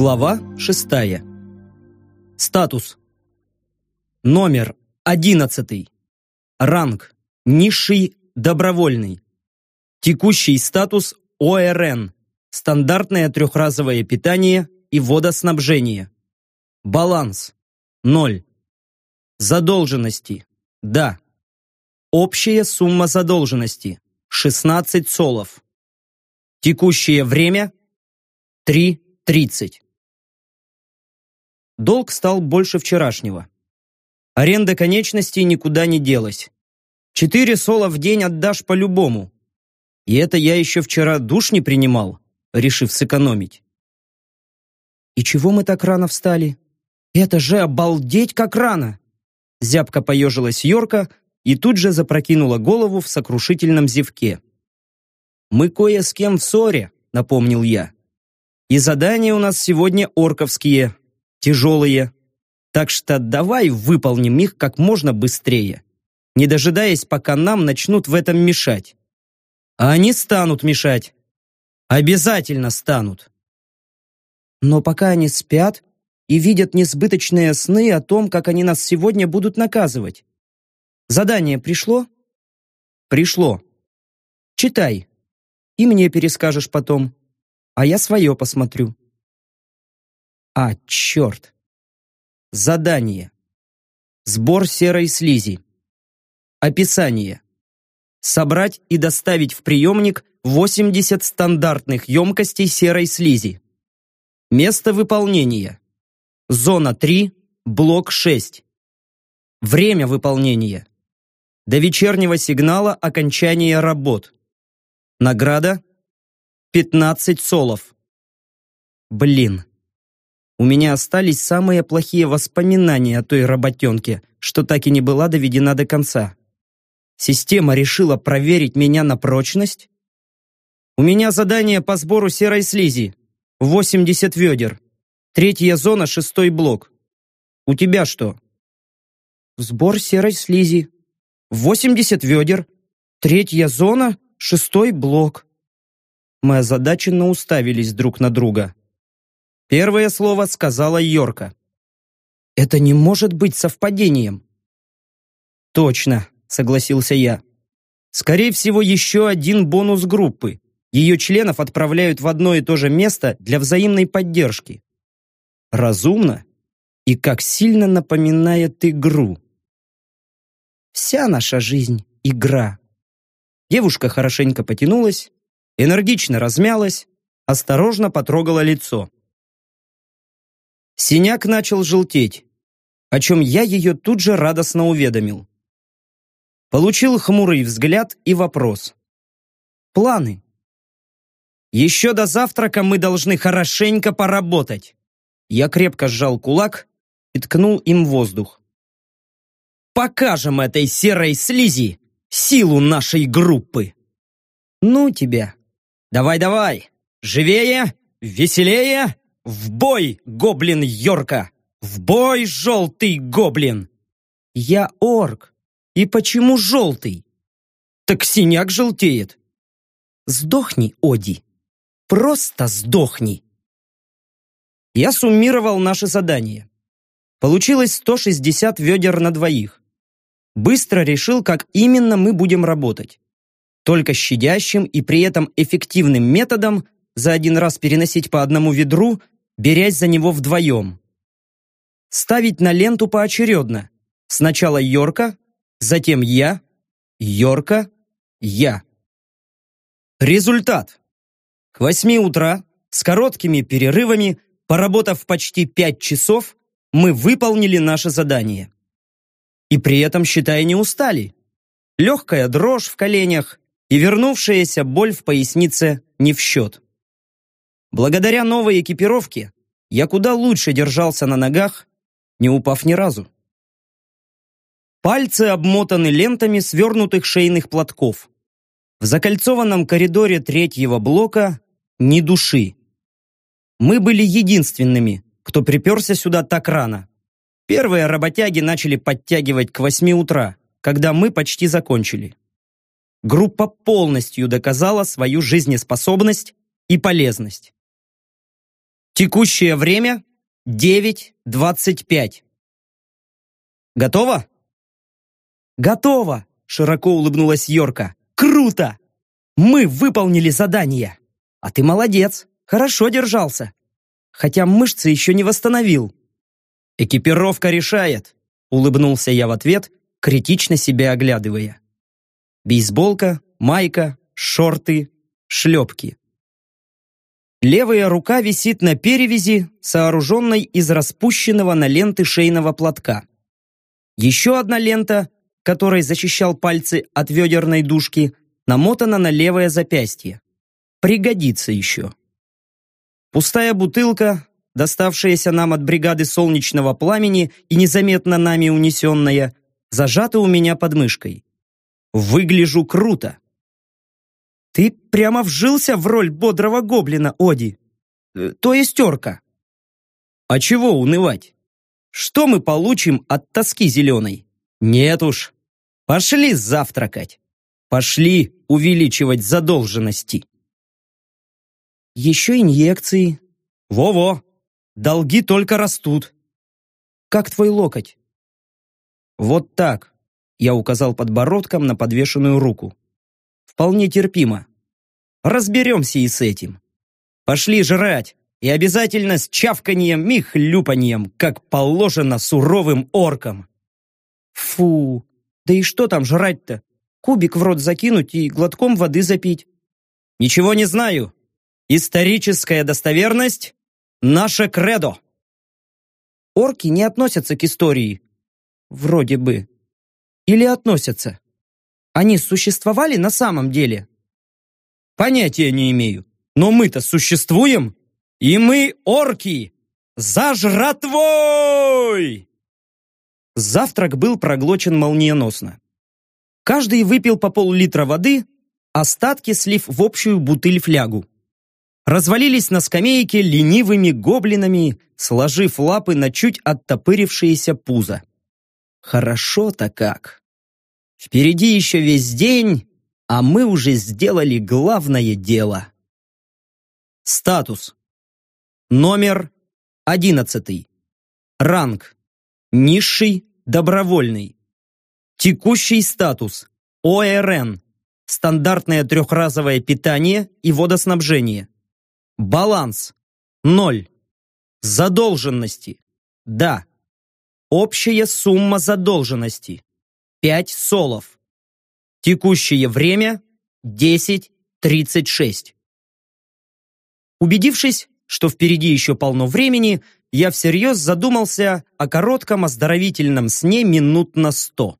Глава 6. Статус. Номер 11. Ранг. Низший добровольный. Текущий статус ОРН. Стандартное трехразовое питание и водоснабжение. Баланс. 0. Задолженности. Да. Общая сумма задолженности. 16 солов. Текущее время. 3.30. Долг стал больше вчерашнего. Аренда конечностей никуда не делась. Четыре сола в день отдашь по-любому. И это я еще вчера душ не принимал, решив сэкономить. И чего мы так рано встали? Это же обалдеть как рано! Зябко поежилась Йорка и тут же запрокинула голову в сокрушительном зевке. «Мы кое с кем в ссоре», — напомнил я. «И задания у нас сегодня орковские, тяжелые. Так что давай выполним их как можно быстрее, не дожидаясь, пока нам начнут в этом мешать. А они станут мешать. Обязательно станут. Но пока они спят и видят несбыточные сны о том, как они нас сегодня будут наказывать. Задание пришло? Пришло. Читай. И мне перескажешь потом. А я свое посмотрю. А, черт! Задание. Сбор серой слизи. Описание. Собрать и доставить в приемник 80 стандартных емкостей серой слизи. Место выполнения. Зона 3, блок 6. Время выполнения. До вечернего сигнала окончания работ. Награда 15 солов. Блин. У меня остались самые плохие воспоминания о той работенке, что так и не была доведена до конца. Система решила проверить меня на прочность? У меня задание по сбору серой слизи. 80 ведер. Третья зона, шестой блок. У тебя что? Сбор серой слизи. 80 ведер. Третья зона, шестой блок. Мы озадаченно уставились друг на друга. Первое слово сказала Йорка. «Это не может быть совпадением». «Точно», — согласился я. «Скорее всего, еще один бонус группы. Ее членов отправляют в одно и то же место для взаимной поддержки. Разумно и как сильно напоминает игру. Вся наша жизнь — игра». Девушка хорошенько потянулась, энергично размялась, осторожно потрогала лицо. Синяк начал желтеть, о чем я ее тут же радостно уведомил. Получил хмурый взгляд и вопрос. Планы. Еще до завтрака мы должны хорошенько поработать. Я крепко сжал кулак и ткнул им воздух. Покажем этой серой слизи силу нашей группы. Ну тебя. Давай-давай, живее, веселее. «В бой, гоблин Йорка! В бой, желтый гоблин!» «Я орк. И почему желтый?» «Так синяк желтеет». «Сдохни, Оди. Просто сдохни!» Я суммировал наше задание. Получилось 160 ведер на двоих. Быстро решил, как именно мы будем работать. Только щадящим и при этом эффективным методом за один раз переносить по одному ведру берясь за него вдвоем. Ставить на ленту поочередно. Сначала Йорка, затем я, Йорка, я. Результат. К восьми утра, с короткими перерывами, поработав почти пять часов, мы выполнили наше задание. И при этом, считай, не устали. Легкая дрожь в коленях и вернувшаяся боль в пояснице не в счет. Благодаря новой экипировке я куда лучше держался на ногах, не упав ни разу. Пальцы обмотаны лентами свернутых шейных платков. В закольцованном коридоре третьего блока ни души. Мы были единственными, кто приперся сюда так рано. Первые работяги начали подтягивать к восьми утра, когда мы почти закончили. Группа полностью доказала свою жизнеспособность и полезность. Текущее время 9.25. Готово? Готово, широко улыбнулась Йорка. Круто! Мы выполнили задание. А ты молодец, хорошо держался. Хотя мышцы еще не восстановил. Экипировка решает, улыбнулся я в ответ, критично себя оглядывая. Бейсболка, майка, шорты, шлепки. Левая рука висит на перевязи, сооруженной из распущенного на ленты шейного платка. Еще одна лента, которой защищал пальцы от ведерной дужки, намотана на левое запястье. Пригодится еще. Пустая бутылка, доставшаяся нам от бригады солнечного пламени и незаметно нами унесенная, зажата у меня под мышкой. Выгляжу круто. Ты прямо вжился в роль бодрого гоблина, Оди. Э, то есть орка. А чего унывать? Что мы получим от тоски зеленой? Нет уж. Пошли завтракать. Пошли увеличивать задолженности. Еще инъекции. Во-во. Долги только растут. Как твой локоть? Вот так. Я указал подбородком на подвешенную руку вполне терпимо. Разберемся и с этим. Пошли жрать, и обязательно с чавканьем и хлюпаньем, как положено суровым оркам. Фу, да и что там жрать-то? Кубик в рот закинуть и глотком воды запить. Ничего не знаю. Историческая достоверность — наше кредо. Орки не относятся к истории. Вроде бы. Или относятся? Они существовали на самом деле? Понятия не имею. Но мы-то существуем, и мы орки! За жратвой! Завтрак был проглочен молниеносно. Каждый выпил по пол-литра воды, остатки слив в общую бутыль-флягу. Развалились на скамейке ленивыми гоблинами, сложив лапы на чуть оттопырившееся пузо. Хорошо-то как! Впереди еще весь день, а мы уже сделали главное дело. Статус. Номер одиннадцатый. Ранг. Низший, добровольный. Текущий статус. ОРН. Стандартное трехразовое питание и водоснабжение. Баланс. Ноль. Задолженности. Да. Общая сумма задолженности. 5 солов. Текущее время 10.36. Убедившись, что впереди еще полно времени, я всерьез задумался о коротком оздоровительном сне минут на сто,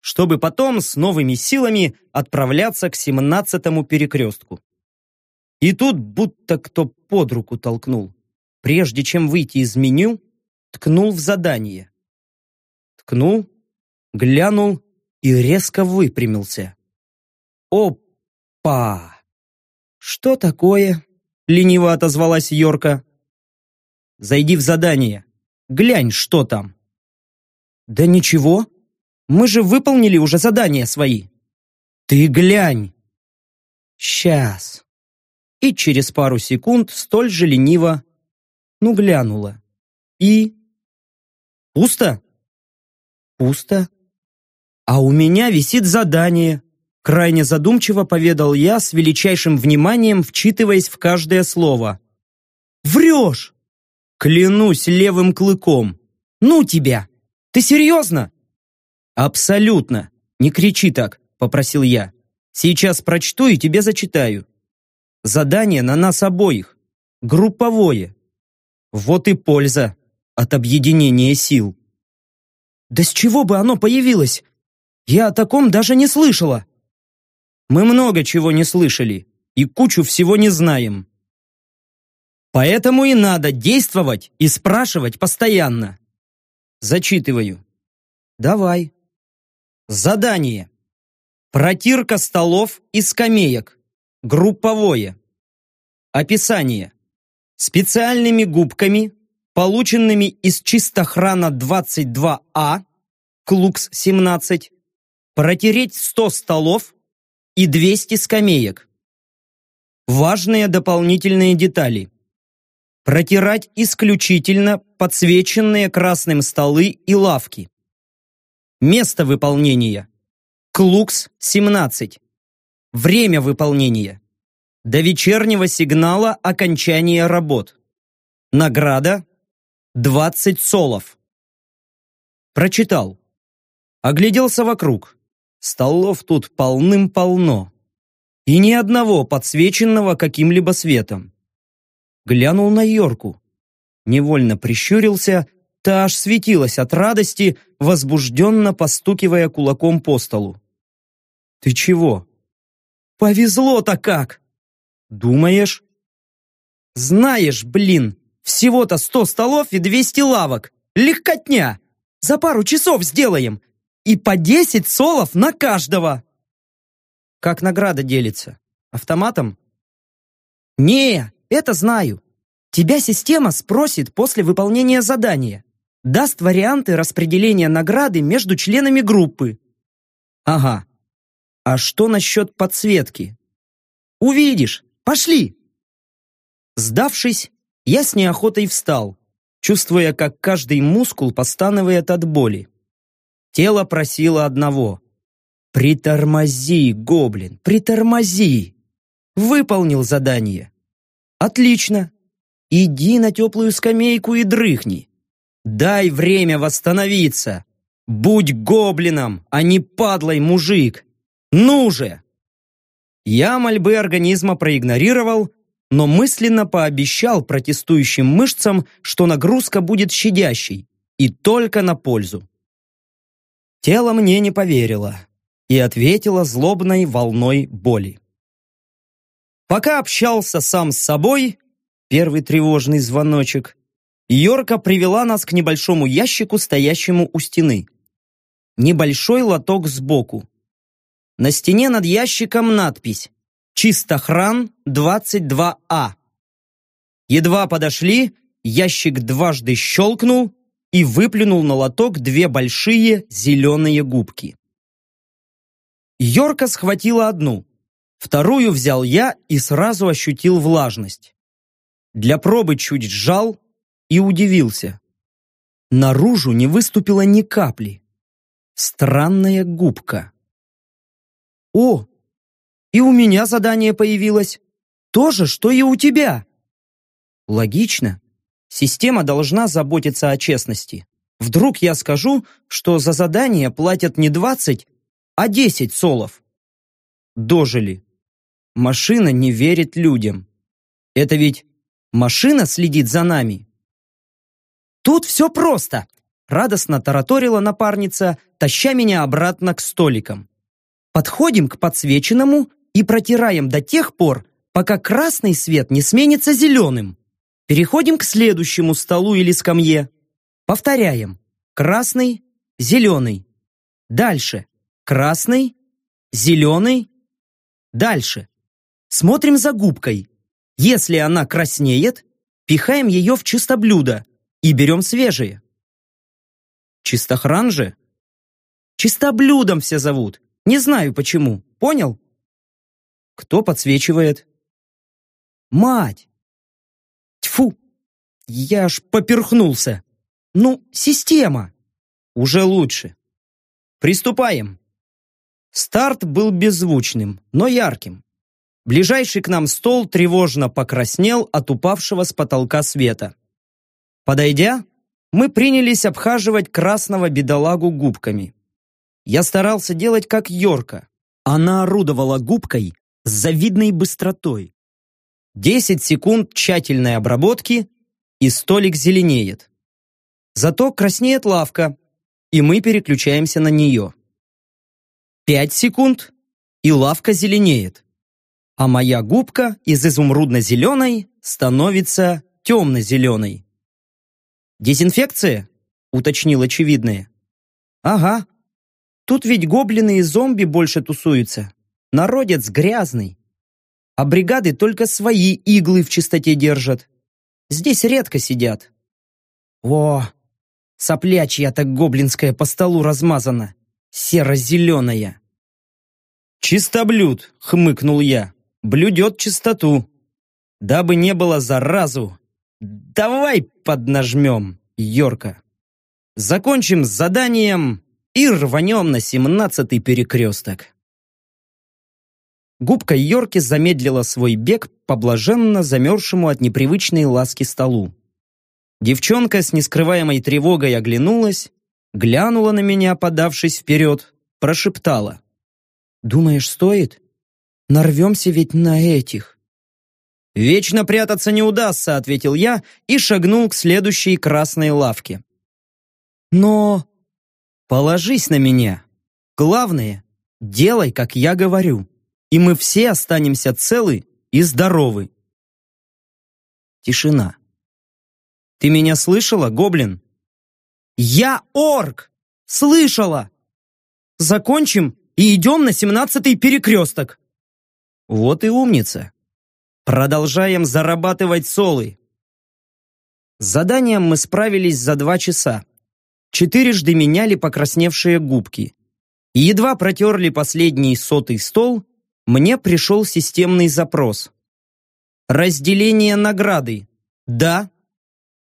чтобы потом с новыми силами отправляться к семнадцатому перекрестку. И тут будто кто под руку толкнул. Прежде чем выйти из меню, ткнул в задание. Ткнул, глянул и резко выпрямился. «Опа! Что такое?» — лениво отозвалась Йорка. «Зайди в задание. Глянь, что там». «Да ничего. Мы же выполнили уже задания свои». «Ты глянь!» «Сейчас». И через пару секунд столь же лениво, ну, глянула. И... Пусто? Пусто. «А у меня висит задание», — крайне задумчиво поведал я с величайшим вниманием, вчитываясь в каждое слово. «Врешь!» «Клянусь левым клыком!» «Ну тебя! Ты серьезно?» «Абсолютно! Не кричи так!» — попросил я. «Сейчас прочту и тебе зачитаю. Задание на нас обоих. Групповое. Вот и польза от объединения сил». «Да с чего бы оно появилось? Я о таком даже не слышала. Мы много чего не слышали и кучу всего не знаем. Поэтому и надо действовать и спрашивать постоянно. Зачитываю. Давай. Задание. Протирка столов и скамеек. Групповое. Описание. Специальными губками, полученными из чистохрана 22А, Клукс-17, протереть 100 столов и 200 скамеек. Важные дополнительные детали. Протирать исключительно подсвеченные красным столы и лавки. Место выполнения. Клукс-17. Время выполнения. До вечернего сигнала окончания работ. Награда 20 солов. Прочитал. Огляделся вокруг. Столов тут полным-полно. И ни одного подсвеченного каким-либо светом. Глянул на Йорку. Невольно прищурился, та аж светилась от радости, возбужденно постукивая кулаком по столу. «Ты чего?» «Повезло-то как!» «Думаешь?» «Знаешь, блин, всего-то сто столов и двести лавок. Легкотня! За пару часов сделаем. И по десять солов на каждого!» «Как награда делится? Автоматом?» «Не, это знаю. Тебя система спросит после выполнения задания. Даст варианты распределения награды между членами группы». «Ага. А что насчет подсветки?» «Увидишь. Пошли!» Сдавшись, я с неохотой встал, чувствуя, как каждый мускул постанывает от боли. Тело просило одного. «Притормози, гоблин, притормози!» Выполнил задание. «Отлично! Иди на теплую скамейку и дрыхни. Дай время восстановиться. Будь гоблином, а не падлой, мужик. Ну же!» Я мольбы организма проигнорировал, но мысленно пообещал протестующим мышцам, что нагрузка будет щадящей и только на пользу. Тело мне не поверило и ответило злобной волной боли. Пока общался сам с собой, первый тревожный звоночек, Йорка привела нас к небольшому ящику, стоящему у стены. Небольшой лоток сбоку. На стене над ящиком надпись «Чистохран 22А». Едва подошли, ящик дважды щелкнул и выплюнул на лоток две большие зеленые губки. Йорка схватила одну, вторую взял я и сразу ощутил влажность. Для пробы чуть сжал и удивился. Наружу не выступило ни капли. Странная губка. «О, и у меня задание появилось. То же, что и у тебя». Логично. Система должна заботиться о честности. Вдруг я скажу, что за задание платят не 20, а 10 солов. Дожили. Машина не верит людям. Это ведь машина следит за нами. Тут все просто, радостно тараторила напарница, таща меня обратно к столикам. Подходим к подсвеченному и протираем до тех пор, пока красный свет не сменится зеленым. Переходим к следующему столу или скамье. Повторяем. Красный, зеленый. Дальше. Красный, зеленый. Дальше. Смотрим за губкой. Если она краснеет, пихаем ее в чистоблюдо и берем свежие. Чистохран же? Чистоблюдом все зовут. Не знаю почему. Понял? Кто подсвечивает? Мать! Я аж поперхнулся. Ну, система. Уже лучше. Приступаем. Старт был беззвучным, но ярким. Ближайший к нам стол тревожно покраснел от упавшего с потолка света. Подойдя, мы принялись обхаживать красного бедолагу губками. Я старался делать как Йорка. Она орудовала губкой с завидной быстротой. Десять секунд тщательной обработки, и столик зеленеет. Зато краснеет лавка, и мы переключаемся на нее. Пять секунд, и лавка зеленеет. А моя губка из изумрудно-зеленой становится темно-зеленой. «Дезинфекция?» — уточнил очевидное. «Ага, Тут ведь гоблины и зомби больше тусуются. Народец грязный. А бригады только свои иглы в чистоте держат. Здесь редко сидят. О, соплячья так гоблинская по столу размазана. Серо-зеленая. «Чистоблюд», — хмыкнул я, — «блюдет чистоту. Дабы не было заразу, давай поднажмем, Йорка. Закончим с заданием и рванем на семнадцатый перекресток. Губка Йорки замедлила свой бег по блаженно замерзшему от непривычной ласки столу. Девчонка с нескрываемой тревогой оглянулась, глянула на меня, подавшись вперед, прошептала. «Думаешь, стоит? Нарвемся ведь на этих». «Вечно прятаться не удастся», — ответил я и шагнул к следующей красной лавке. «Но...» «Положись на меня. Главное, делай, как я говорю» и мы все останемся целы и здоровы. Тишина. Ты меня слышала, гоблин? Я орк! Слышала! Закончим и идем на семнадцатый перекресток. Вот и умница. Продолжаем зарабатывать солы. С заданием мы справились за два часа. Четырежды меняли покрасневшие губки. Едва протерли последний сотый стол, мне пришел системный запрос. Разделение награды. Да.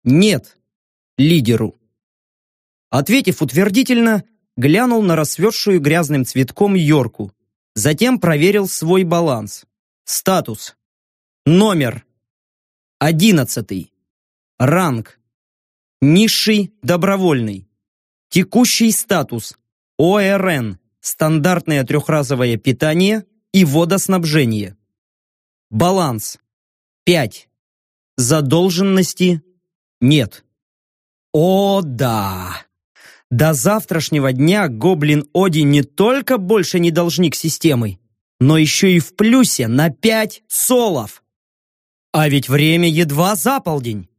Нет. Лидеру. Ответив утвердительно, глянул на рассвершую грязным цветком Йорку. Затем проверил свой баланс. Статус. Номер. Одиннадцатый. Ранг. Низший добровольный. Текущий статус. ОРН. Стандартное трехразовое питание и водоснабжение. Баланс. 5. Задолженности нет. О, да! До завтрашнего дня Гоблин Оди не только больше не должник системы, но еще и в плюсе на 5 солов. А ведь время едва за полдень.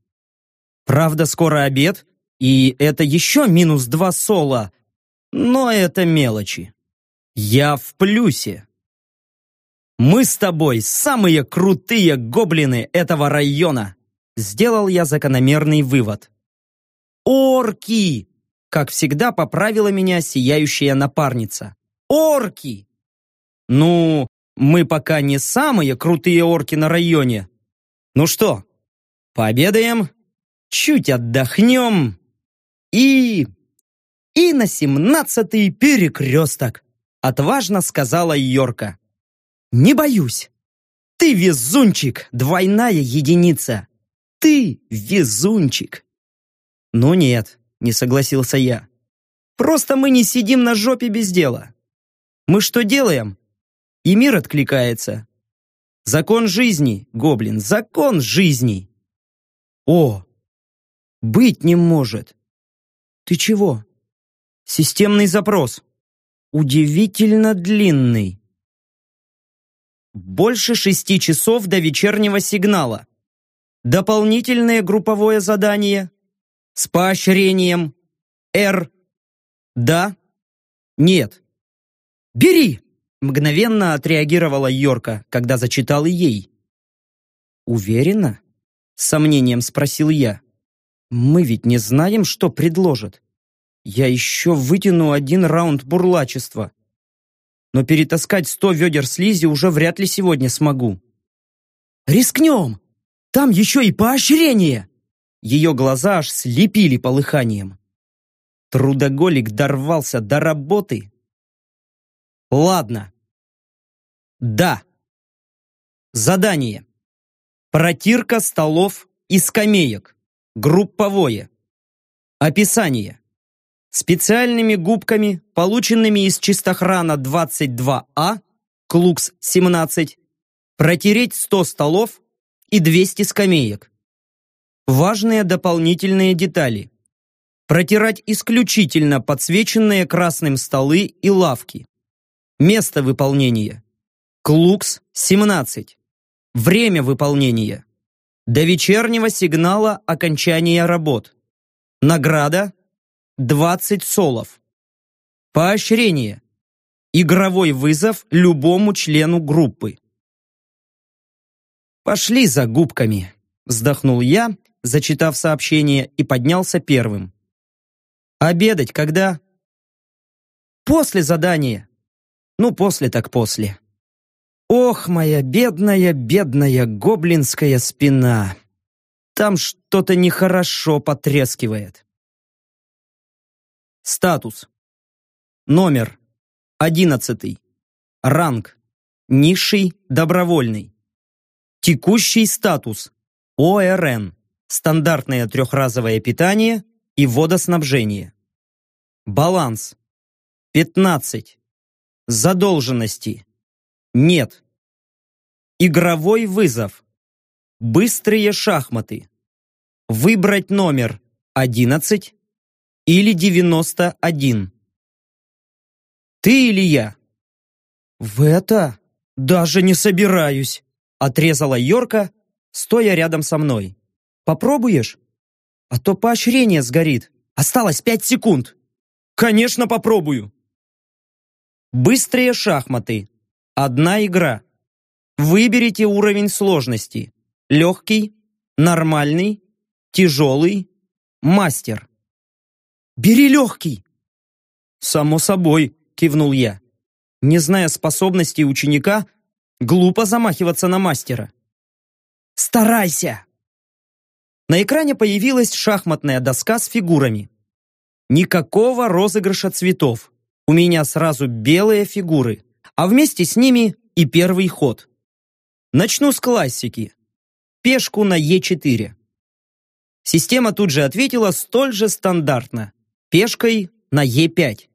Правда, скоро обед, и это еще минус 2 сола, но это мелочи. Я в плюсе. Мы с тобой самые крутые гоблины этого района!» Сделал я закономерный вывод. «Орки!» Как всегда поправила меня сияющая напарница. «Орки!» «Ну, мы пока не самые крутые орки на районе. Ну что, пообедаем, чуть отдохнем и... и на семнадцатый перекресток!» Отважно сказала Йорка. Не боюсь. Ты везунчик, двойная единица. Ты везунчик. Ну нет, не согласился я. Просто мы не сидим на жопе без дела. Мы что делаем? И мир откликается. Закон жизни, гоблин, закон жизни. О, быть не может. Ты чего? Системный запрос. Удивительно длинный. Больше шести часов до вечернего сигнала. Дополнительное групповое задание. С поощрением. Р. Да. Нет. Бери! Мгновенно отреагировала Йорка, когда зачитал ей. Уверена? С сомнением спросил я. Мы ведь не знаем, что предложат. Я еще вытяну один раунд бурлачества но перетаскать сто ведер слизи уже вряд ли сегодня смогу. «Рискнем! Там еще и поощрение!» Ее глаза аж слепили полыханием. Трудоголик дорвался до работы. Ладно. Да. Задание. Протирка столов и скамеек. Групповое. Описание специальными губками, полученными из чистохрана 22А, Клукс-17, протереть 100 столов и 200 скамеек. Важные дополнительные детали. Протирать исключительно подсвеченные красным столы и лавки. Место выполнения. Клукс-17. Время выполнения. До вечернего сигнала окончания работ. Награда 20 солов. Поощрение. Игровой вызов любому члену группы. «Пошли за губками», — вздохнул я, зачитав сообщение, и поднялся первым. «Обедать когда?» «После задания». «Ну, после так после». «Ох, моя бедная, бедная гоблинская спина!» Там что-то нехорошо потрескивает. Статус. Номер. Одиннадцатый. Ранг. Низший добровольный. Текущий статус. ОРН. Стандартное трехразовое питание и водоснабжение. Баланс. 15. Задолженности. Нет. Игровой вызов. Быстрые шахматы. Выбрать номер 11 или 91. Ты или я? В это даже не собираюсь, отрезала Йорка, стоя рядом со мной. Попробуешь? А то поощрение сгорит. Осталось пять секунд. Конечно, попробую. Быстрые шахматы. Одна игра. Выберите уровень сложности. Легкий, нормальный, тяжелый, мастер. Бери легкий. Само собой, кивнул я. Не зная способностей ученика, глупо замахиваться на мастера. Старайся! На экране появилась шахматная доска с фигурами. Никакого розыгрыша цветов. У меня сразу белые фигуры, а вместе с ними и первый ход. Начну с классики. Пешку на Е4. Система тут же ответила столь же стандартно. Пешкой на Е5.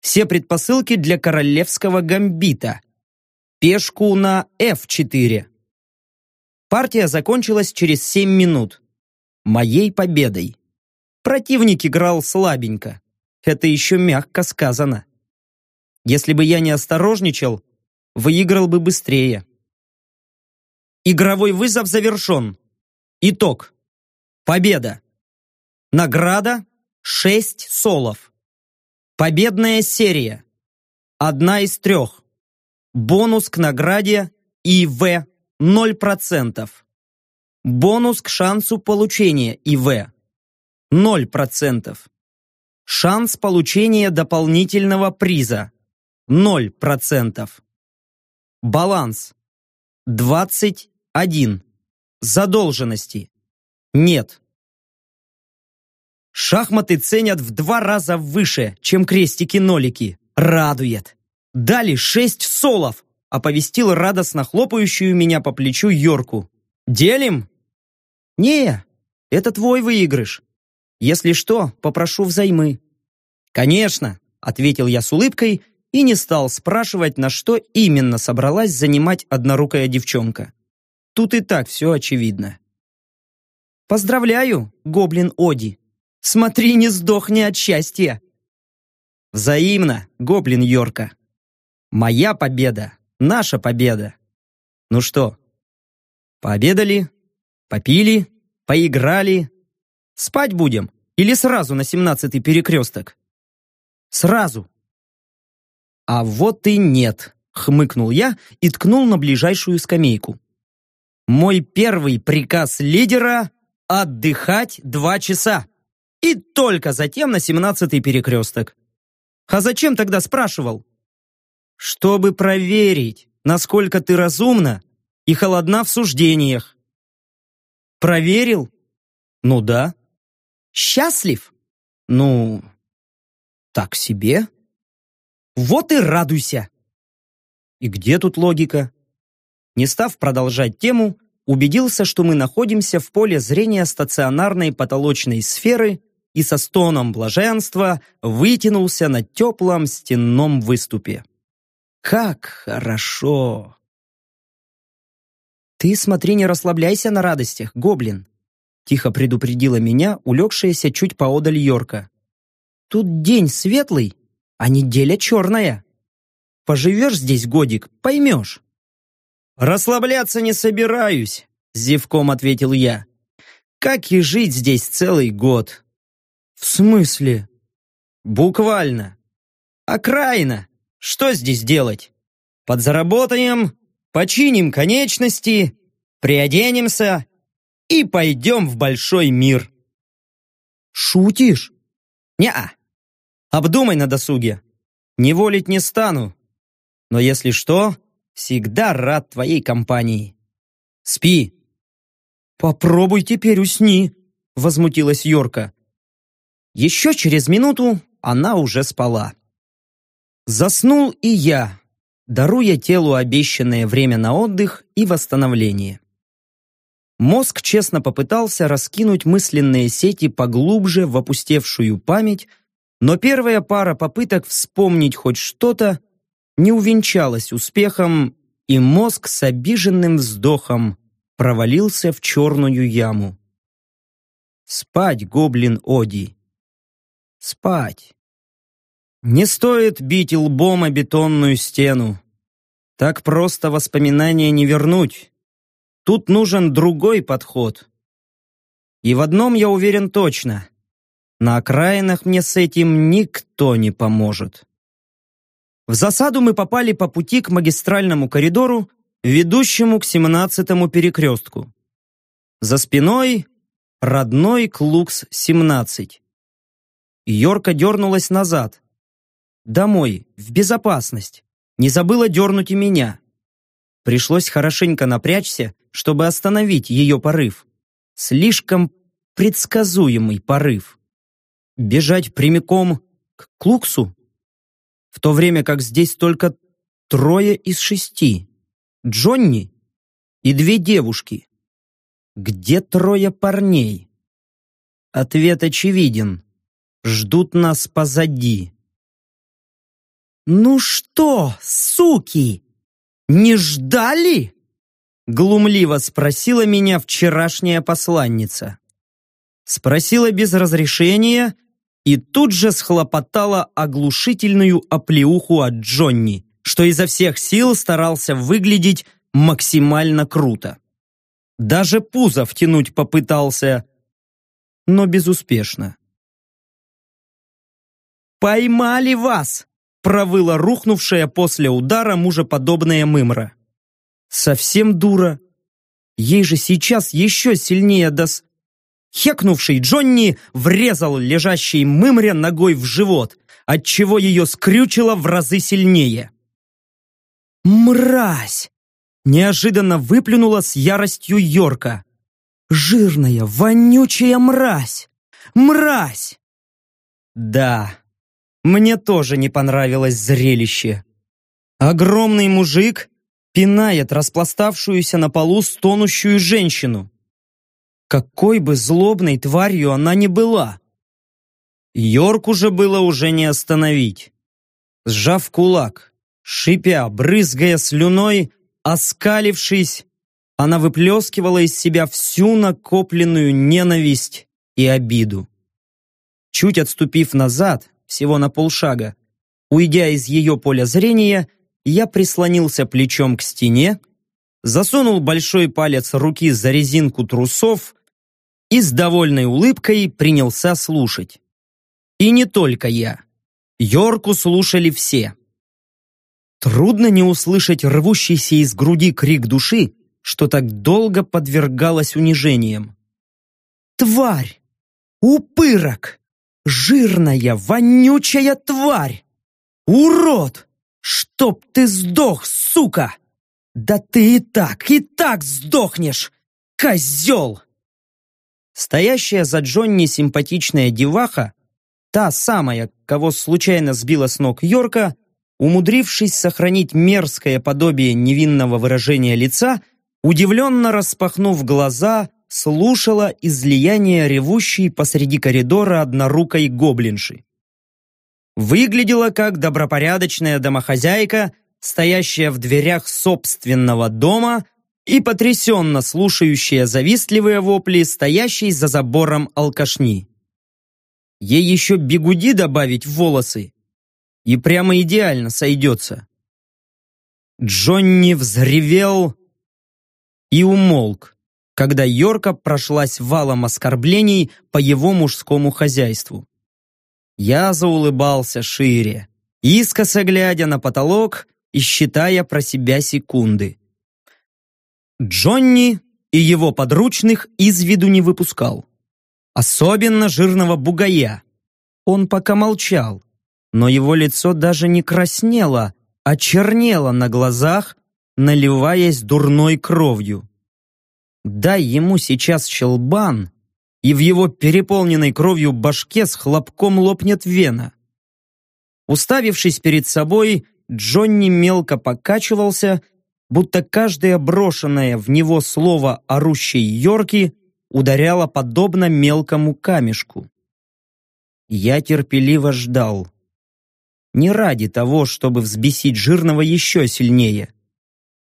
Все предпосылки для королевского гамбита. Пешку на F4. Партия закончилась через 7 минут. Моей победой. Противник играл слабенько. Это еще мягко сказано. Если бы я не осторожничал, выиграл бы быстрее. Игровой вызов завершен. Итог. Победа. Награда 6 солов. Победная серия. Одна из трех. Бонус к награде ИВ 0%. Бонус к шансу получения ИВ 0%. Шанс получения дополнительного приза 0%. Баланс 21. Задолженности нет. Шахматы ценят в два раза выше, чем крестики-нолики. Радует. Дали шесть солов, оповестил радостно хлопающую меня по плечу Йорку. «Делим?» «Не, это твой выигрыш. Если что, попрошу взаймы». «Конечно», — ответил я с улыбкой и не стал спрашивать, на что именно собралась занимать однорукая девчонка. Тут и так все очевидно. «Поздравляю, гоблин Оди! Смотри, не сдохни от счастья!» «Взаимно, гоблин Йорка! Моя победа, наша победа! Ну что, пообедали, попили, поиграли, спать будем или сразу на семнадцатый перекресток?» «Сразу!» «А вот и нет», — хмыкнул я и ткнул на ближайшую скамейку. «Мой первый приказ лидера — отдыхать два часа, и только затем на семнадцатый перекресток. А зачем тогда спрашивал?» «Чтобы проверить, насколько ты разумна и холодна в суждениях». «Проверил?» «Ну да». «Счастлив?» «Ну, так себе». Вот и радуйся. И где тут логика? Не став продолжать тему, убедился, что мы находимся в поле зрения стационарной потолочной сферы и со стоном блаженства вытянулся на теплом стенном выступе. Как хорошо! «Ты смотри, не расслабляйся на радостях, гоблин!» Тихо предупредила меня улегшаяся чуть поодаль Йорка. «Тут день светлый, а неделя черная. Поживешь здесь годик, поймешь». «Расслабляться не собираюсь», — зевком ответил я. «Как и жить здесь целый год». «В смысле?» «Буквально. Окраина. Что здесь делать? Подзаработаем, починим конечности, приоденемся и пойдем в большой мир». «Шутишь?» «Не-а. Обдумай на досуге. Не волить не стану. Но если что, всегда рад твоей компании. Спи. «Попробуй теперь усни», — возмутилась Йорка. Еще через минуту она уже спала. Заснул и я, даруя телу обещанное время на отдых и восстановление. Мозг честно попытался раскинуть мысленные сети поглубже в опустевшую память, но первая пара попыток вспомнить хоть что-то не увенчалась успехом, и мозг с обиженным вздохом провалился в черную яму. Спать, гоблин Оди. Спать. Не стоит бить лбом о бетонную стену. Так просто воспоминания не вернуть. Тут нужен другой подход. И в одном я уверен точно. На окраинах мне с этим никто не поможет. В засаду мы попали по пути к магистральному коридору, ведущему к 17-му перекрестку. За спиной родной Клукс-17. Йорка дернулась назад, Домой, в безопасность. Не забыла дернуть и меня. Пришлось хорошенько напрячься, чтобы остановить ее порыв. Слишком предсказуемый порыв. Бежать прямиком к Клуксу? В то время как здесь только трое из шести. Джонни и две девушки. Где трое парней? Ответ очевиден. Ждут нас позади. «Ну что, суки, не ждали?» Глумливо спросила меня вчерашняя посланница. Спросила без разрешения и тут же схлопотала оглушительную оплеуху от Джонни, что изо всех сил старался выглядеть максимально круто. Даже пузо втянуть попытался, но безуспешно. «Поймали вас!» провыла рухнувшая после удара мужеподобная мымра. Совсем дура. Ей же сейчас еще сильнее дос... Хекнувший Джонни врезал лежащей мымре ногой в живот, отчего ее скрючило в разы сильнее. «Мразь!» Неожиданно выплюнула с яростью Йорка. «Жирная, вонючая мразь! Мразь!» «Да, мне тоже не понравилось зрелище. Огромный мужик пинает распластавшуюся на полу стонущую женщину. Какой бы злобной тварью она ни была. Йорку же было уже не остановить. Сжав кулак, шипя, брызгая слюной, оскалившись, она выплескивала из себя всю накопленную ненависть и обиду. Чуть отступив назад, всего на полшага. Уйдя из ее поля зрения, я прислонился плечом к стене, засунул большой палец руки за резинку трусов и с довольной улыбкой принялся слушать. И не только я. Йорку слушали все. Трудно не услышать рвущийся из груди крик души, что так долго подвергалась унижениям. «Тварь! Упырок! Жирная, вонючая тварь! Урод! Чтоб ты сдох, сука! Да ты и так, и так сдохнешь, козел!» Стоящая за Джонни симпатичная деваха, та самая, кого случайно сбила с ног Йорка, умудрившись сохранить мерзкое подобие невинного выражения лица, удивленно распахнув глаза, слушала излияние ревущей посреди коридора однорукой гоблинши. Выглядела как добропорядочная домохозяйка, стоящая в дверях собственного дома и потрясенно слушающая завистливые вопли, стоящей за забором алкашни. Ей еще бегуди добавить в волосы, и прямо идеально сойдется. Джонни взревел и умолк когда Йорка прошлась валом оскорблений по его мужскому хозяйству. Я заулыбался шире, искоса глядя на потолок и считая про себя секунды. Джонни и его подручных из виду не выпускал. Особенно жирного бугая. Он пока молчал, но его лицо даже не краснело, а чернело на глазах, наливаясь дурной кровью. Дай ему сейчас щелбан, и в его переполненной кровью башке с хлопком лопнет вена. Уставившись перед собой, Джонни мелко покачивался, будто каждое брошенное в него слово орущей Йорки ударяло подобно мелкому камешку. Я терпеливо ждал. Не ради того, чтобы взбесить жирного еще сильнее.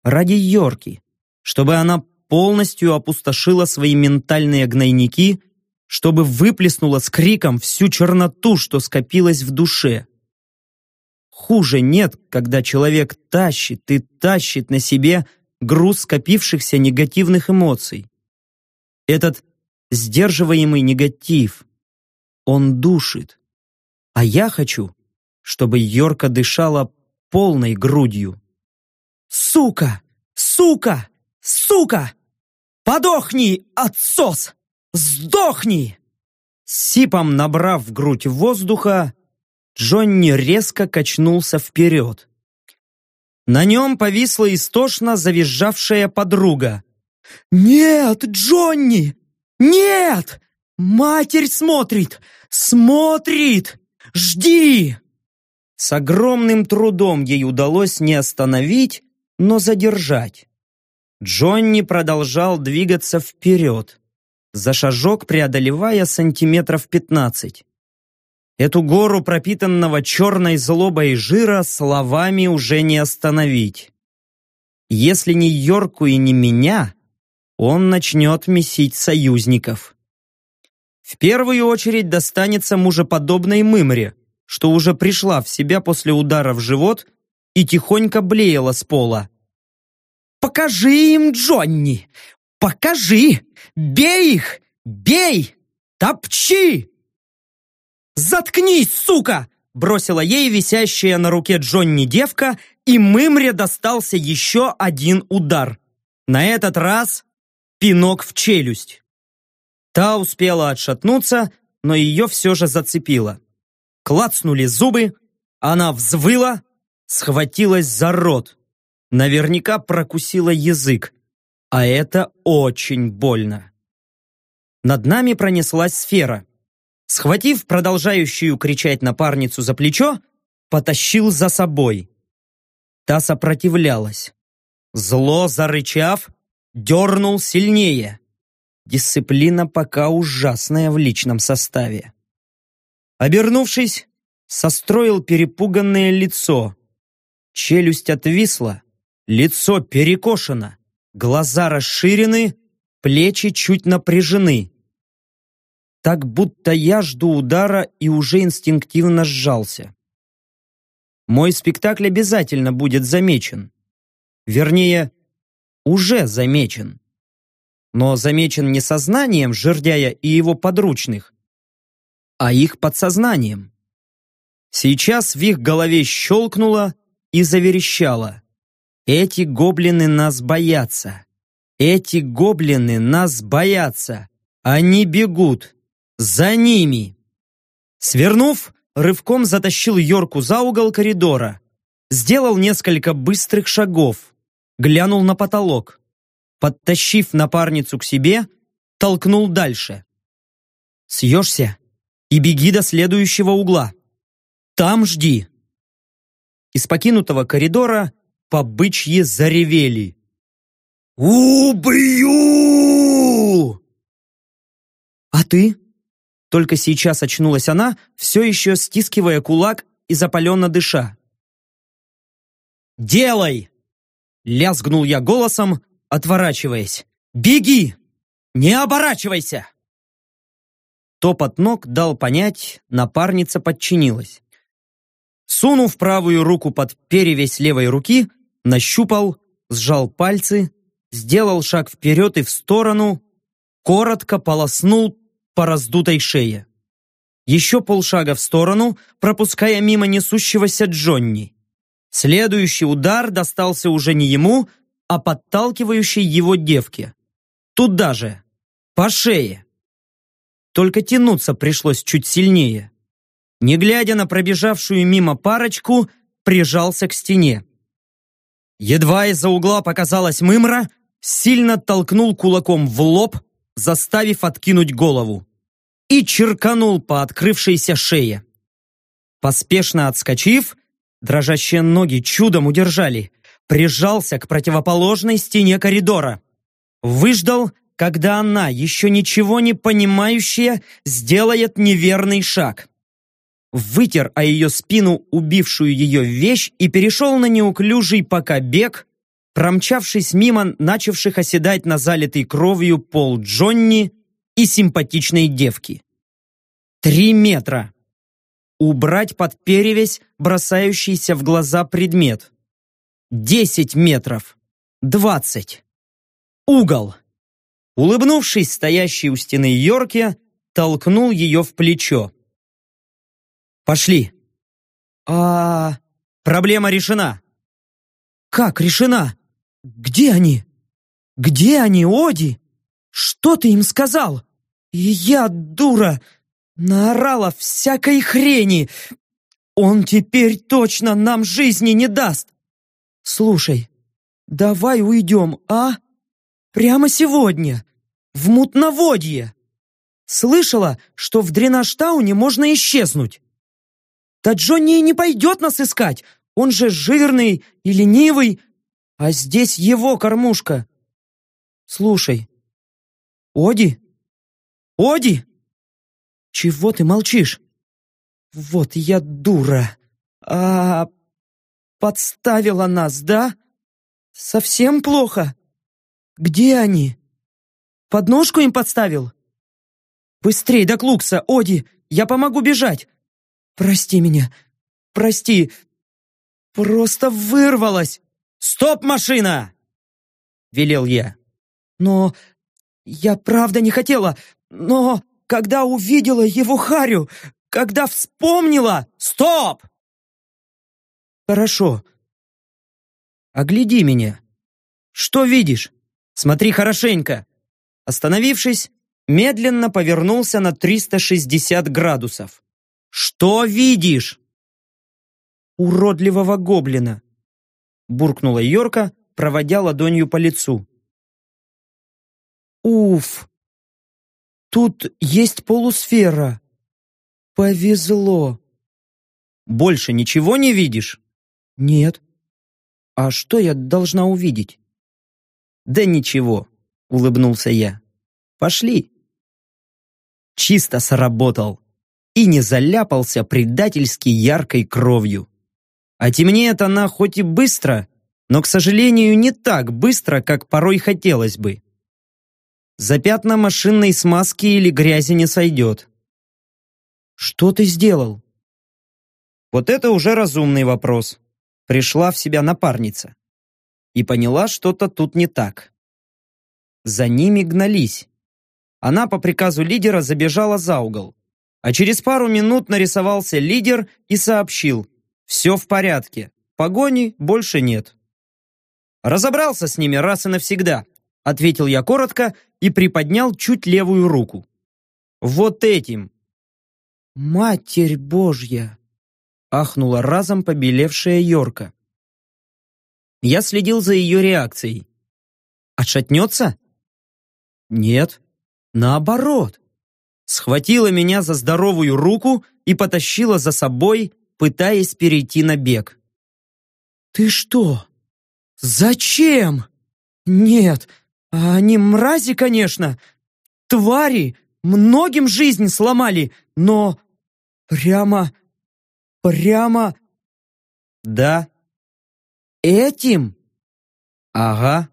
Ради Йорки, чтобы она полностью опустошила свои ментальные гнойники, чтобы выплеснула с криком всю черноту, что скопилась в душе. Хуже нет, когда человек тащит и тащит на себе груз скопившихся негативных эмоций. Этот сдерживаемый негатив, он душит. А я хочу, чтобы Йорка дышала полной грудью. «Сука! Сука! Сука! Подохни, отсос! Сдохни!» Сипом набрав в грудь воздуха, Джонни резко качнулся вперед. На нем повисла истошно завизжавшая подруга. «Нет, Джонни! Нет! Матерь смотрит! Смотрит! Жди!» С огромным трудом ей удалось не остановить, но задержать. Джонни продолжал двигаться вперед, за шажок преодолевая сантиметров пятнадцать. Эту гору пропитанного черной злобой жира словами уже не остановить. Если не Йорку и не меня, он начнет месить союзников. В первую очередь достанется мужеподобной мымре, что уже пришла в себя после удара в живот и тихонько блеяла с пола. «Покажи им, Джонни! Покажи! Бей их! Бей! Топчи!» «Заткнись, сука!» бросила ей висящая на руке Джонни девка, и Мымре достался еще один удар. На этот раз пинок в челюсть. Та успела отшатнуться, но ее все же зацепило. Клацнули зубы, она взвыла, схватилась за рот. Наверняка прокусила язык, а это очень больно. Над нами пронеслась сфера. Схватив продолжающую кричать напарницу за плечо, потащил за собой. Та сопротивлялась. Зло зарычав, дернул сильнее. Дисциплина пока ужасная в личном составе. Обернувшись, состроил перепуганное лицо. Челюсть отвисла, лицо перекошено, глаза расширены, плечи чуть напряжены так будто я жду удара и уже инстинктивно сжался. Мой спектакль обязательно будет замечен. Вернее, уже замечен. Но замечен не сознанием жердяя и его подручных, а их подсознанием. Сейчас в их голове щелкнуло и заверещало. Эти гоблины нас боятся. Эти гоблины нас боятся. Они бегут. «За ними!» Свернув, рывком затащил Йорку за угол коридора. Сделал несколько быстрых шагов. Глянул на потолок. Подтащив напарницу к себе, толкнул дальше. «Съешься и беги до следующего угла. Там жди!» Из покинутого коридора по бычьи заревели. «Убью!» «А ты?» Только сейчас очнулась она, все еще стискивая кулак и запаленно дыша. «Делай!» Лязгнул я голосом, отворачиваясь. «Беги! Не оборачивайся!» Топот ног дал понять, напарница подчинилась. Сунув правую руку под перевязь левой руки, нащупал, сжал пальцы, сделал шаг вперед и в сторону, коротко полоснул по раздутой шее. Еще полшага в сторону, пропуская мимо несущегося Джонни. Следующий удар достался уже не ему, а подталкивающей его девке. Туда же, по шее. Только тянуться пришлось чуть сильнее. Не глядя на пробежавшую мимо парочку, прижался к стене. Едва из-за угла показалась мымра, сильно толкнул кулаком в лоб, заставив откинуть голову, и черканул по открывшейся шее. Поспешно отскочив, дрожащие ноги чудом удержали, прижался к противоположной стене коридора. Выждал, когда она, еще ничего не понимающая, сделает неверный шаг. Вытер о ее спину убившую ее вещь и перешел на неуклюжий пока бег, промчавшись мимо начавших оседать на залитый кровью пол Джонни и симпатичной девки. Три метра. Убрать под перевязь бросающийся в глаза предмет. Десять метров. Двадцать. Угол. Улыбнувшись стоящей у стены Йорке, толкнул ее в плечо. «Пошли!» «А...» «Проблема решена!» «Как решена? Где они? Где они, Оди? Что ты им сказал? И я, дура, наорала всякой хрени. Он теперь точно нам жизни не даст. Слушай, давай уйдем, а? Прямо сегодня, в мутноводье. Слышала, что в Дренаштауне можно исчезнуть. Да Джонни не пойдет нас искать, он же жирный и ленивый, а здесь его кормушка. Слушай, Оди? Оди? Чего ты молчишь? Вот я дура. А подставила нас, да? Совсем плохо. Где они? Подножку им подставил? Быстрей до Клукса, Оди, я помогу бежать. Прости меня, прости. Просто вырвалась. «Стоп, машина!» — велел я. Но я правда не хотела, но когда увидела его Харю, когда вспомнила... Стоп! Хорошо. Огляди меня. Что видишь? Смотри хорошенько. Остановившись, медленно повернулся на 360 градусов. Что видишь? Уродливого гоблина. Буркнула Йорка, проводя ладонью по лицу. Уф! Тут есть полусфера. Повезло. Больше ничего не видишь? Нет. А что я должна увидеть? Да ничего, улыбнулся я. Пошли. Чисто сработал. И не заляпался предательски яркой кровью. А темнеет она хоть и быстро, но, к сожалению, не так быстро, как порой хотелось бы. За пятна машинной смазки или грязи не сойдет. Что ты сделал? Вот это уже разумный вопрос. Пришла в себя напарница. И поняла, что-то тут не так. За ними гнались. Она по приказу лидера забежала за угол. А через пару минут нарисовался лидер и сообщил. Все в порядке. Погони больше нет. Разобрался с ними раз и навсегда, ответил я коротко и приподнял чуть левую руку. Вот этим. Матерь Божья! Ахнула разом побелевшая Йорка. Я следил за ее реакцией. Отшатнется? Нет. Наоборот. Схватила меня за здоровую руку и потащила за собой, пытаясь перейти на бег. «Ты что? Зачем? Нет, они мрази, конечно. Твари, многим жизнь сломали, но прямо, прямо... Да. Этим? Ага.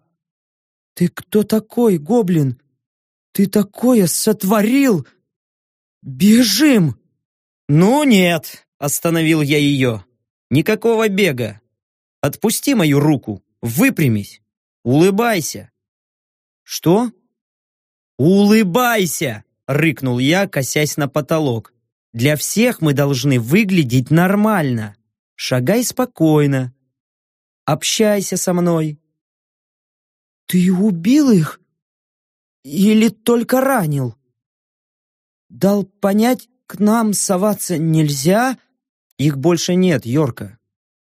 Ты кто такой, гоблин? Ты такое сотворил? Бежим! Ну нет, остановил я ее. Никакого бега. Отпусти мою руку, выпрямись, улыбайся. «Что?» «Улыбайся!» — рыкнул я, косясь на потолок. «Для всех мы должны выглядеть нормально. Шагай спокойно. Общайся со мной». «Ты убил их? Или только ранил?» «Дал понять, к нам соваться нельзя?» «Их больше нет, Йорка.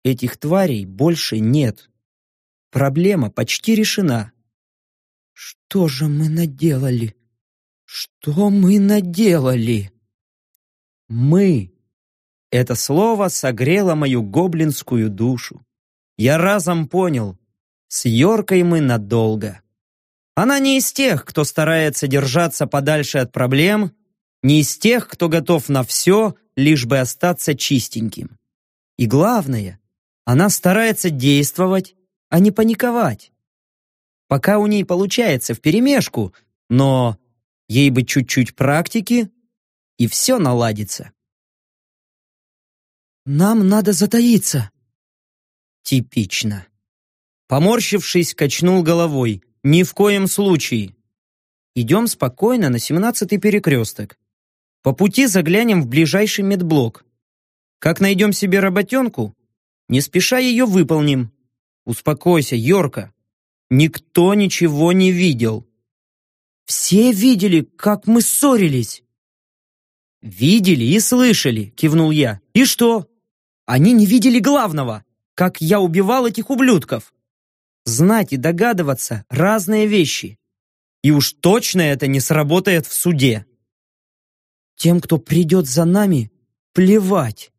Этих тварей больше нет. Проблема почти решена. Что же мы наделали? Что мы наделали? Мы. Это слово согрело мою гоблинскую душу. Я разом понял, с Йоркой мы надолго. Она не из тех, кто старается держаться подальше от проблем, не из тех, кто готов на все, лишь бы остаться чистеньким. И главное, она старается действовать, а не паниковать. Пока у ней получается вперемешку, но ей бы чуть-чуть практики, и все наладится. «Нам надо затаиться». Типично. Поморщившись, качнул головой. Ни в коем случае. Идем спокойно на семнадцатый перекресток. По пути заглянем в ближайший медблок. Как найдем себе работенку, не спеша ее выполним. Успокойся, Йорка. Никто ничего не видел. Все видели, как мы ссорились. Видели и слышали, кивнул я. И что? Они не видели главного, как я убивал этих ублюдков. Знать и догадываться – разные вещи. И уж точно это не сработает в суде. Тем, кто придет за нами, плевать.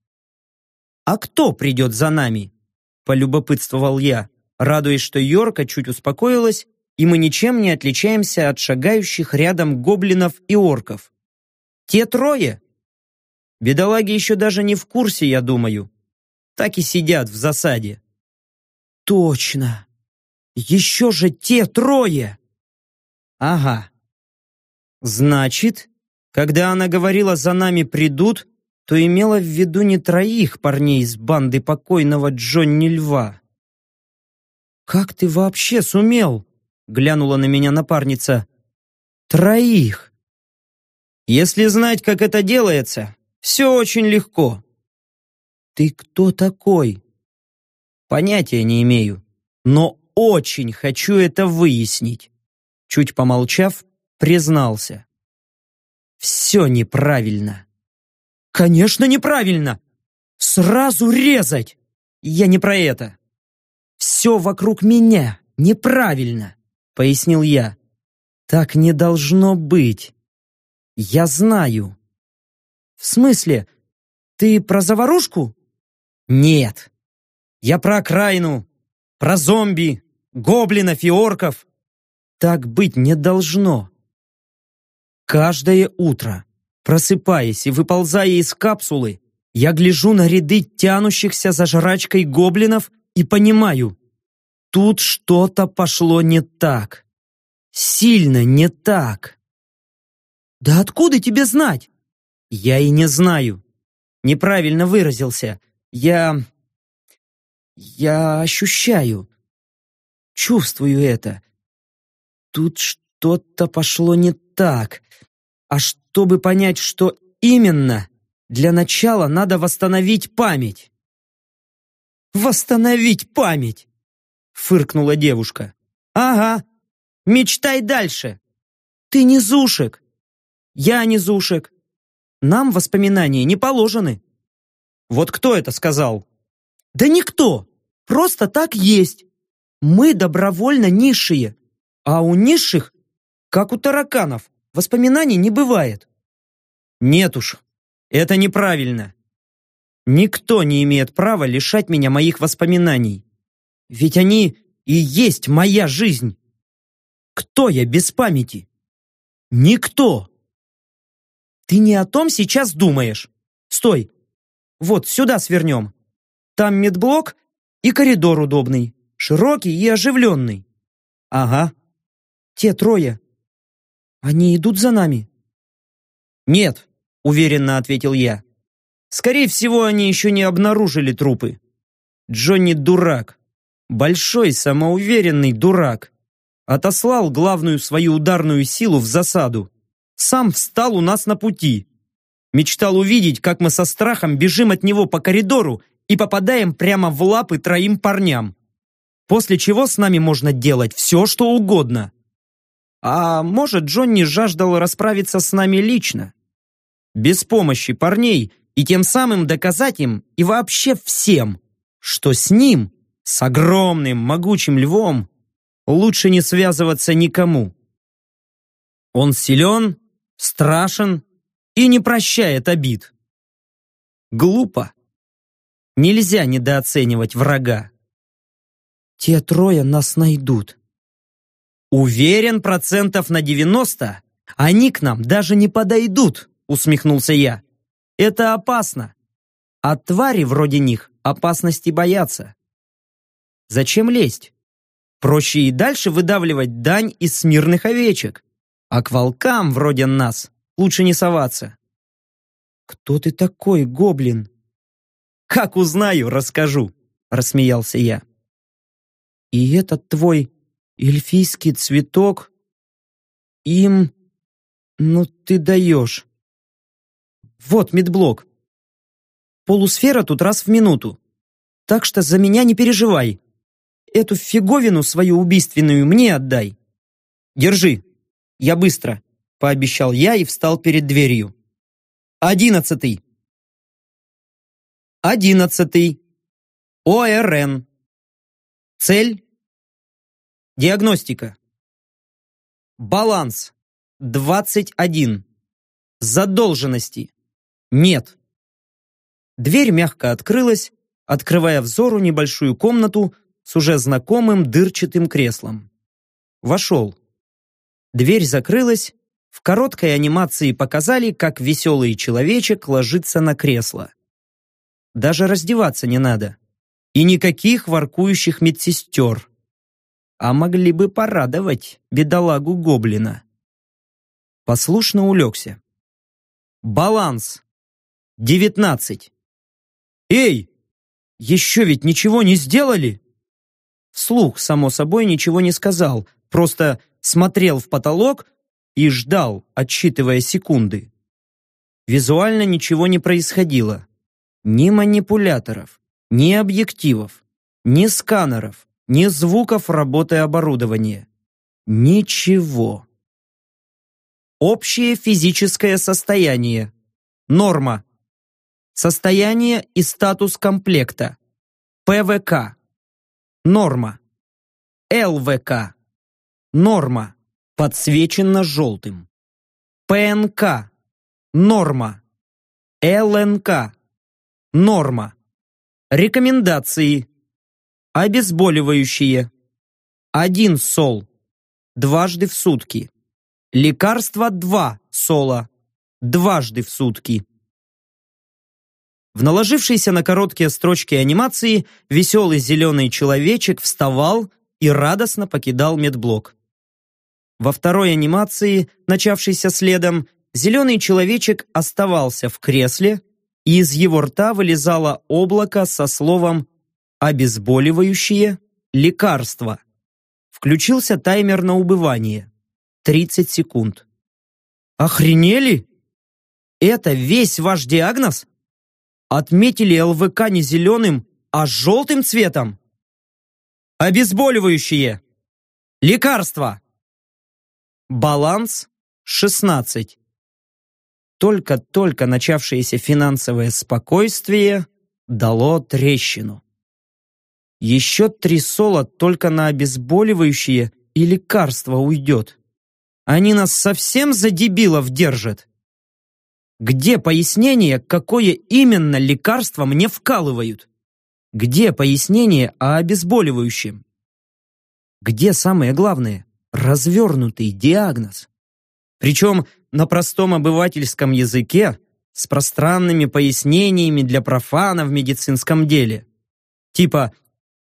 А кто придет за нами? Полюбопытствовал я, радуясь, что Йорка чуть успокоилась, и мы ничем не отличаемся от шагающих рядом гоблинов и орков. Те трое? Бедолаги еще даже не в курсе, я думаю. Так и сидят в засаде. Точно. Еще же те трое! Ага. Значит, когда она говорила «за нами придут», то имела в виду не троих парней из банды покойного Джонни Льва. «Как ты вообще сумел?» — глянула на меня напарница. «Троих!» «Если знать, как это делается, все очень легко». «Ты кто такой?» «Понятия не имею, но очень хочу это выяснить. Чуть помолчав, признался. Все неправильно. Конечно, неправильно. Сразу резать. Я не про это. Все вокруг меня неправильно, пояснил я. Так не должно быть. Я знаю. В смысле? Ты про заварушку? Нет. Я про окраину, про зомби, гоблинов и орков. Так быть не должно. Каждое утро, просыпаясь и выползая из капсулы, я гляжу на ряды тянущихся за жрачкой гоблинов и понимаю, тут что-то пошло не так. Сильно не так. Да откуда тебе знать? Я и не знаю. Неправильно выразился. Я я ощущаю, чувствую это. Тут что-то пошло не так. А чтобы понять, что именно, для начала надо восстановить память. «Восстановить память!» — фыркнула девушка. «Ага, мечтай дальше. Ты не Зушек. Я не Зушек. Нам воспоминания не положены». «Вот кто это сказал?» Да никто. Просто так есть. Мы добровольно низшие. А у низших, как у тараканов, воспоминаний не бывает. Нет уж, это неправильно. Никто не имеет права лишать меня моих воспоминаний. Ведь они и есть моя жизнь. Кто я без памяти? Никто. Ты не о том сейчас думаешь. Стой. Вот сюда свернем. Там медблок и коридор удобный, широкий и оживленный. Ага. Те трое. Они идут за нами? Нет, уверенно ответил я. Скорее всего, они еще не обнаружили трупы. Джонни дурак. Большой, самоуверенный дурак. Отослал главную свою ударную силу в засаду. Сам встал у нас на пути. Мечтал увидеть, как мы со страхом бежим от него по коридору и попадаем прямо в лапы троим парням. После чего с нами можно делать все, что угодно. А может, Джонни жаждал расправиться с нами лично? Без помощи парней и тем самым доказать им и вообще всем, что с ним, с огромным могучим львом, лучше не связываться никому. Он силен, страшен и не прощает обид. Глупо. Нельзя недооценивать врага. Те трое нас найдут. Уверен процентов на 90, они к нам даже не подойдут, усмехнулся я. Это опасно. А твари вроде них опасности боятся. Зачем лезть? Проще и дальше выдавливать дань из смирных овечек. А к волкам вроде нас лучше не соваться. «Кто ты такой, гоблин?» «Как узнаю, расскажу», — рассмеялся я. «И этот твой эльфийский цветок? Им... Ну ты даешь. Вот медблок. Полусфера тут раз в минуту. Так что за меня не переживай. Эту фиговину свою убийственную мне отдай. Держи. Я быстро, пообещал я и встал перед дверью. Одиннадцатый. Одиннадцатый. ОРН. Цель. Диагностика. Баланс. 21. Задолженности. Нет. Дверь мягко открылась, открывая взору небольшую комнату с уже знакомым дырчатым креслом. Вошел. Дверь закрылась, в короткой анимации показали, как веселый человечек ложится на кресло. Даже раздеваться не надо. И никаких воркующих медсестер. А могли бы порадовать бедолагу гоблина. Послушно улегся. Баланс. Девятнадцать. «Эй, еще ведь ничего не сделали?» Вслух, само собой, ничего не сказал, просто смотрел в потолок и ждал, отсчитывая секунды. Визуально ничего не происходило. Ни манипуляторов, ни объективов, ни сканеров, ни звуков работы оборудования. Ничего. Общее физическое состояние. Норма. Состояние и статус комплекта. ПВК. Норма. ЛВК. Норма. Подсвечено желтым. ПНК. Норма. ЛНК. Норма. Рекомендации. Обезболивающие. Один сол. Дважды в сутки. Лекарство 2 сола. Дважды в сутки. В наложившейся на короткие строчки анимации веселый зеленый человечек вставал и радостно покидал медблок. Во второй анимации, начавшейся следом, зеленый человечек оставался в кресле, и из его рта вылезало облако со словом «обезболивающее лекарство». Включился таймер на убывание. 30 секунд. Охренели? Это весь ваш диагноз? Отметили ЛВК не зеленым, а желтым цветом? Обезболивающие. Лекарства. Баланс 16. Только-только начавшееся финансовое спокойствие дало трещину. Еще три сола только на обезболивающие и лекарства уйдет. Они нас совсем за дебилов держат. Где пояснение, какое именно лекарство мне вкалывают? Где пояснение о обезболивающем? Где самое главное? Развернутый диагноз. Причем на простом обывательском языке с пространными пояснениями для профана в медицинском деле. Типа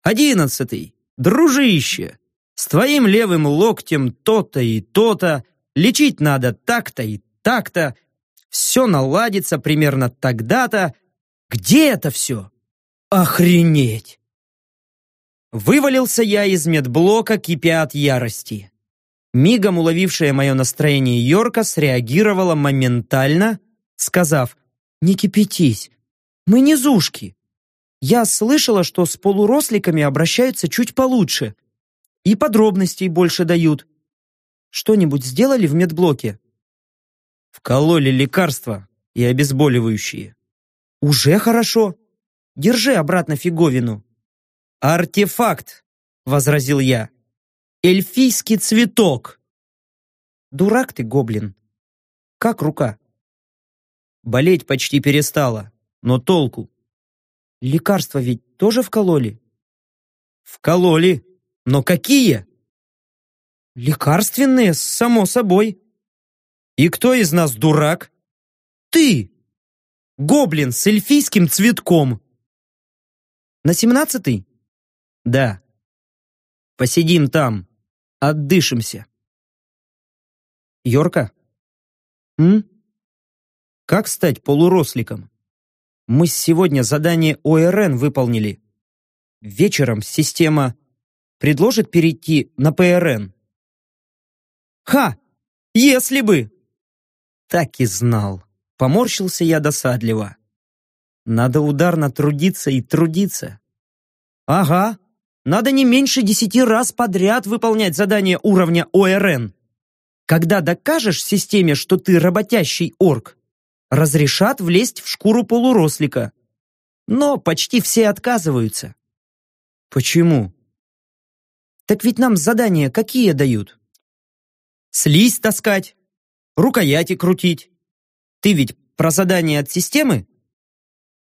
«Одиннадцатый, дружище, с твоим левым локтем то-то и то-то, лечить надо так-то и так-то, все наладится примерно тогда-то. Где это все? Охренеть! Вывалился я из медблока, кипя от ярости. Мигом уловившая мое настроение Йорка среагировала моментально, сказав «Не кипятись, мы низушки. Я слышала, что с полуросликами обращаются чуть получше. И подробностей больше дают. Что-нибудь сделали в медблоке? Вкололи лекарства и обезболивающие. Уже хорошо. Держи обратно фиговину. Артефакт, возразил я. Эльфийский цветок. Дурак ты, гоблин. Как рука? Болеть почти перестала, но толку. Лекарства ведь тоже вкололи? Вкололи. Но какие? Лекарственные, само собой. И кто из нас дурак? Ты! Гоблин с эльфийским цветком. На семнадцатый? Да. Посидим там, отдышимся. Йорка? М? Как стать полуросликом? Мы сегодня задание ОРН выполнили. Вечером система предложит перейти на ПРН. Ха! Если бы! Так и знал. Поморщился я досадливо. Надо ударно трудиться и трудиться. Ага, надо не меньше десяти раз подряд выполнять задание уровня ОРН. Когда докажешь системе, что ты работящий орк, разрешат влезть в шкуру полурослика. Но почти все отказываются. Почему? Так ведь нам задания какие дают? Слизь таскать, рукояти крутить. Ты ведь про задания от системы?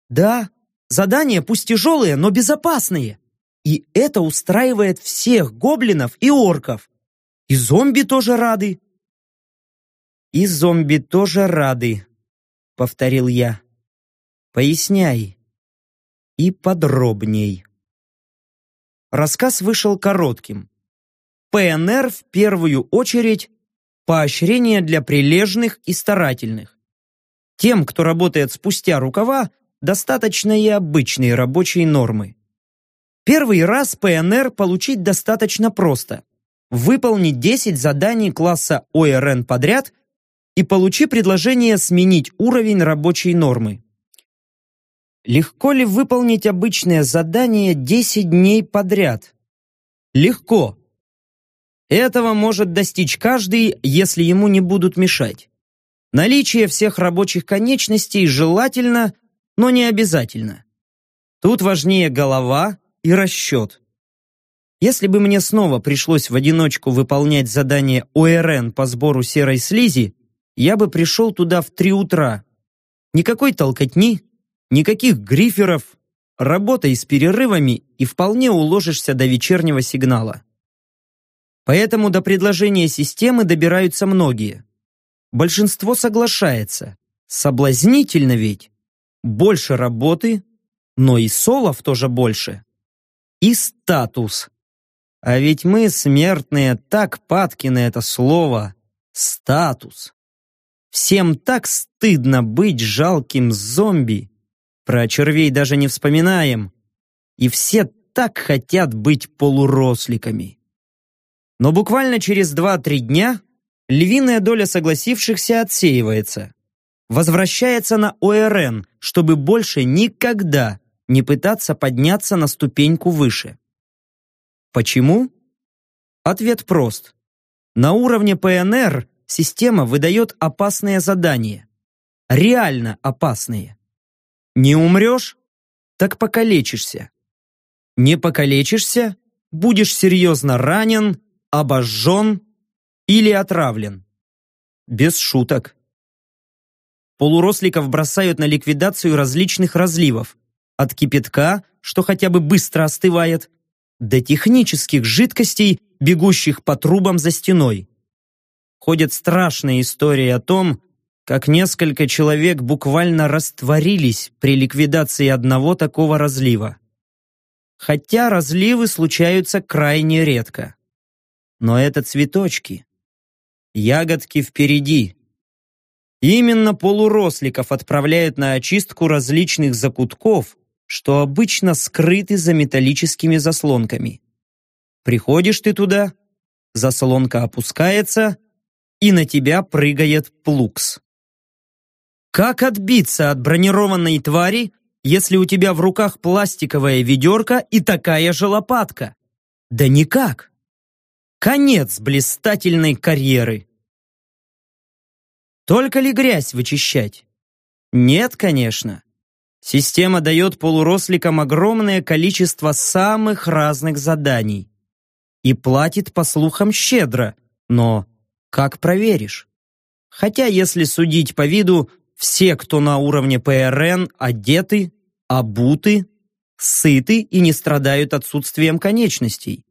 Да, задания пусть тяжелые, но безопасные. И это устраивает всех гоблинов и орков. И зомби тоже рады. И зомби тоже рады, повторил я. Поясняй. И подробней. Рассказ вышел коротким. ПНР в первую очередь поощрение для прилежных и старательных. Тем, кто работает спустя рукава, достаточно и обычной рабочей нормы. Первый раз ПНР получить достаточно просто. Выполни 10 заданий класса ОРН подряд и получи предложение сменить уровень рабочей нормы. Легко ли выполнить обычное задание 10 дней подряд? Легко. Этого может достичь каждый, если ему не будут мешать. Наличие всех рабочих конечностей желательно, но не обязательно. Тут важнее голова и расчет. Если бы мне снова пришлось в одиночку выполнять задание ОРН по сбору серой слизи, я бы пришел туда в три утра. Никакой толкотни, Никаких гриферов, работай с перерывами и вполне уложишься до вечернего сигнала. Поэтому до предложения системы добираются многие. Большинство соглашается. Соблазнительно ведь. Больше работы, но и солов тоже больше. И статус. А ведь мы, смертные, так падки на это слово. Статус. Всем так стыдно быть жалким зомби, про червей даже не вспоминаем. И все так хотят быть полуросликами. Но буквально через 2-3 дня львиная доля согласившихся отсеивается. Возвращается на ОРН, чтобы больше никогда не пытаться подняться на ступеньку выше. Почему? Ответ прост. На уровне ПНР система выдает опасные задания. Реально опасные. Не умрешь, так покалечишься. Не покалечишься, будешь серьезно ранен, обожжен или отравлен. Без шуток. Полуросликов бросают на ликвидацию различных разливов. От кипятка, что хотя бы быстро остывает, до технических жидкостей, бегущих по трубам за стеной. Ходят страшные истории о том, как несколько человек буквально растворились при ликвидации одного такого разлива. Хотя разливы случаются крайне редко. Но это цветочки. Ягодки впереди. Именно полуросликов отправляют на очистку различных закутков, что обычно скрыты за металлическими заслонками. Приходишь ты туда, заслонка опускается, и на тебя прыгает плукс. Как отбиться от бронированной твари, если у тебя в руках пластиковая ведерко и такая же лопатка? Да никак. Конец блистательной карьеры. Только ли грязь вычищать? Нет, конечно. Система дает полуросликам огромное количество самых разных заданий. И платит, по слухам, щедро. Но как проверишь? Хотя, если судить по виду, все, кто на уровне ПРН, одеты, обуты, сыты и не страдают отсутствием конечностей.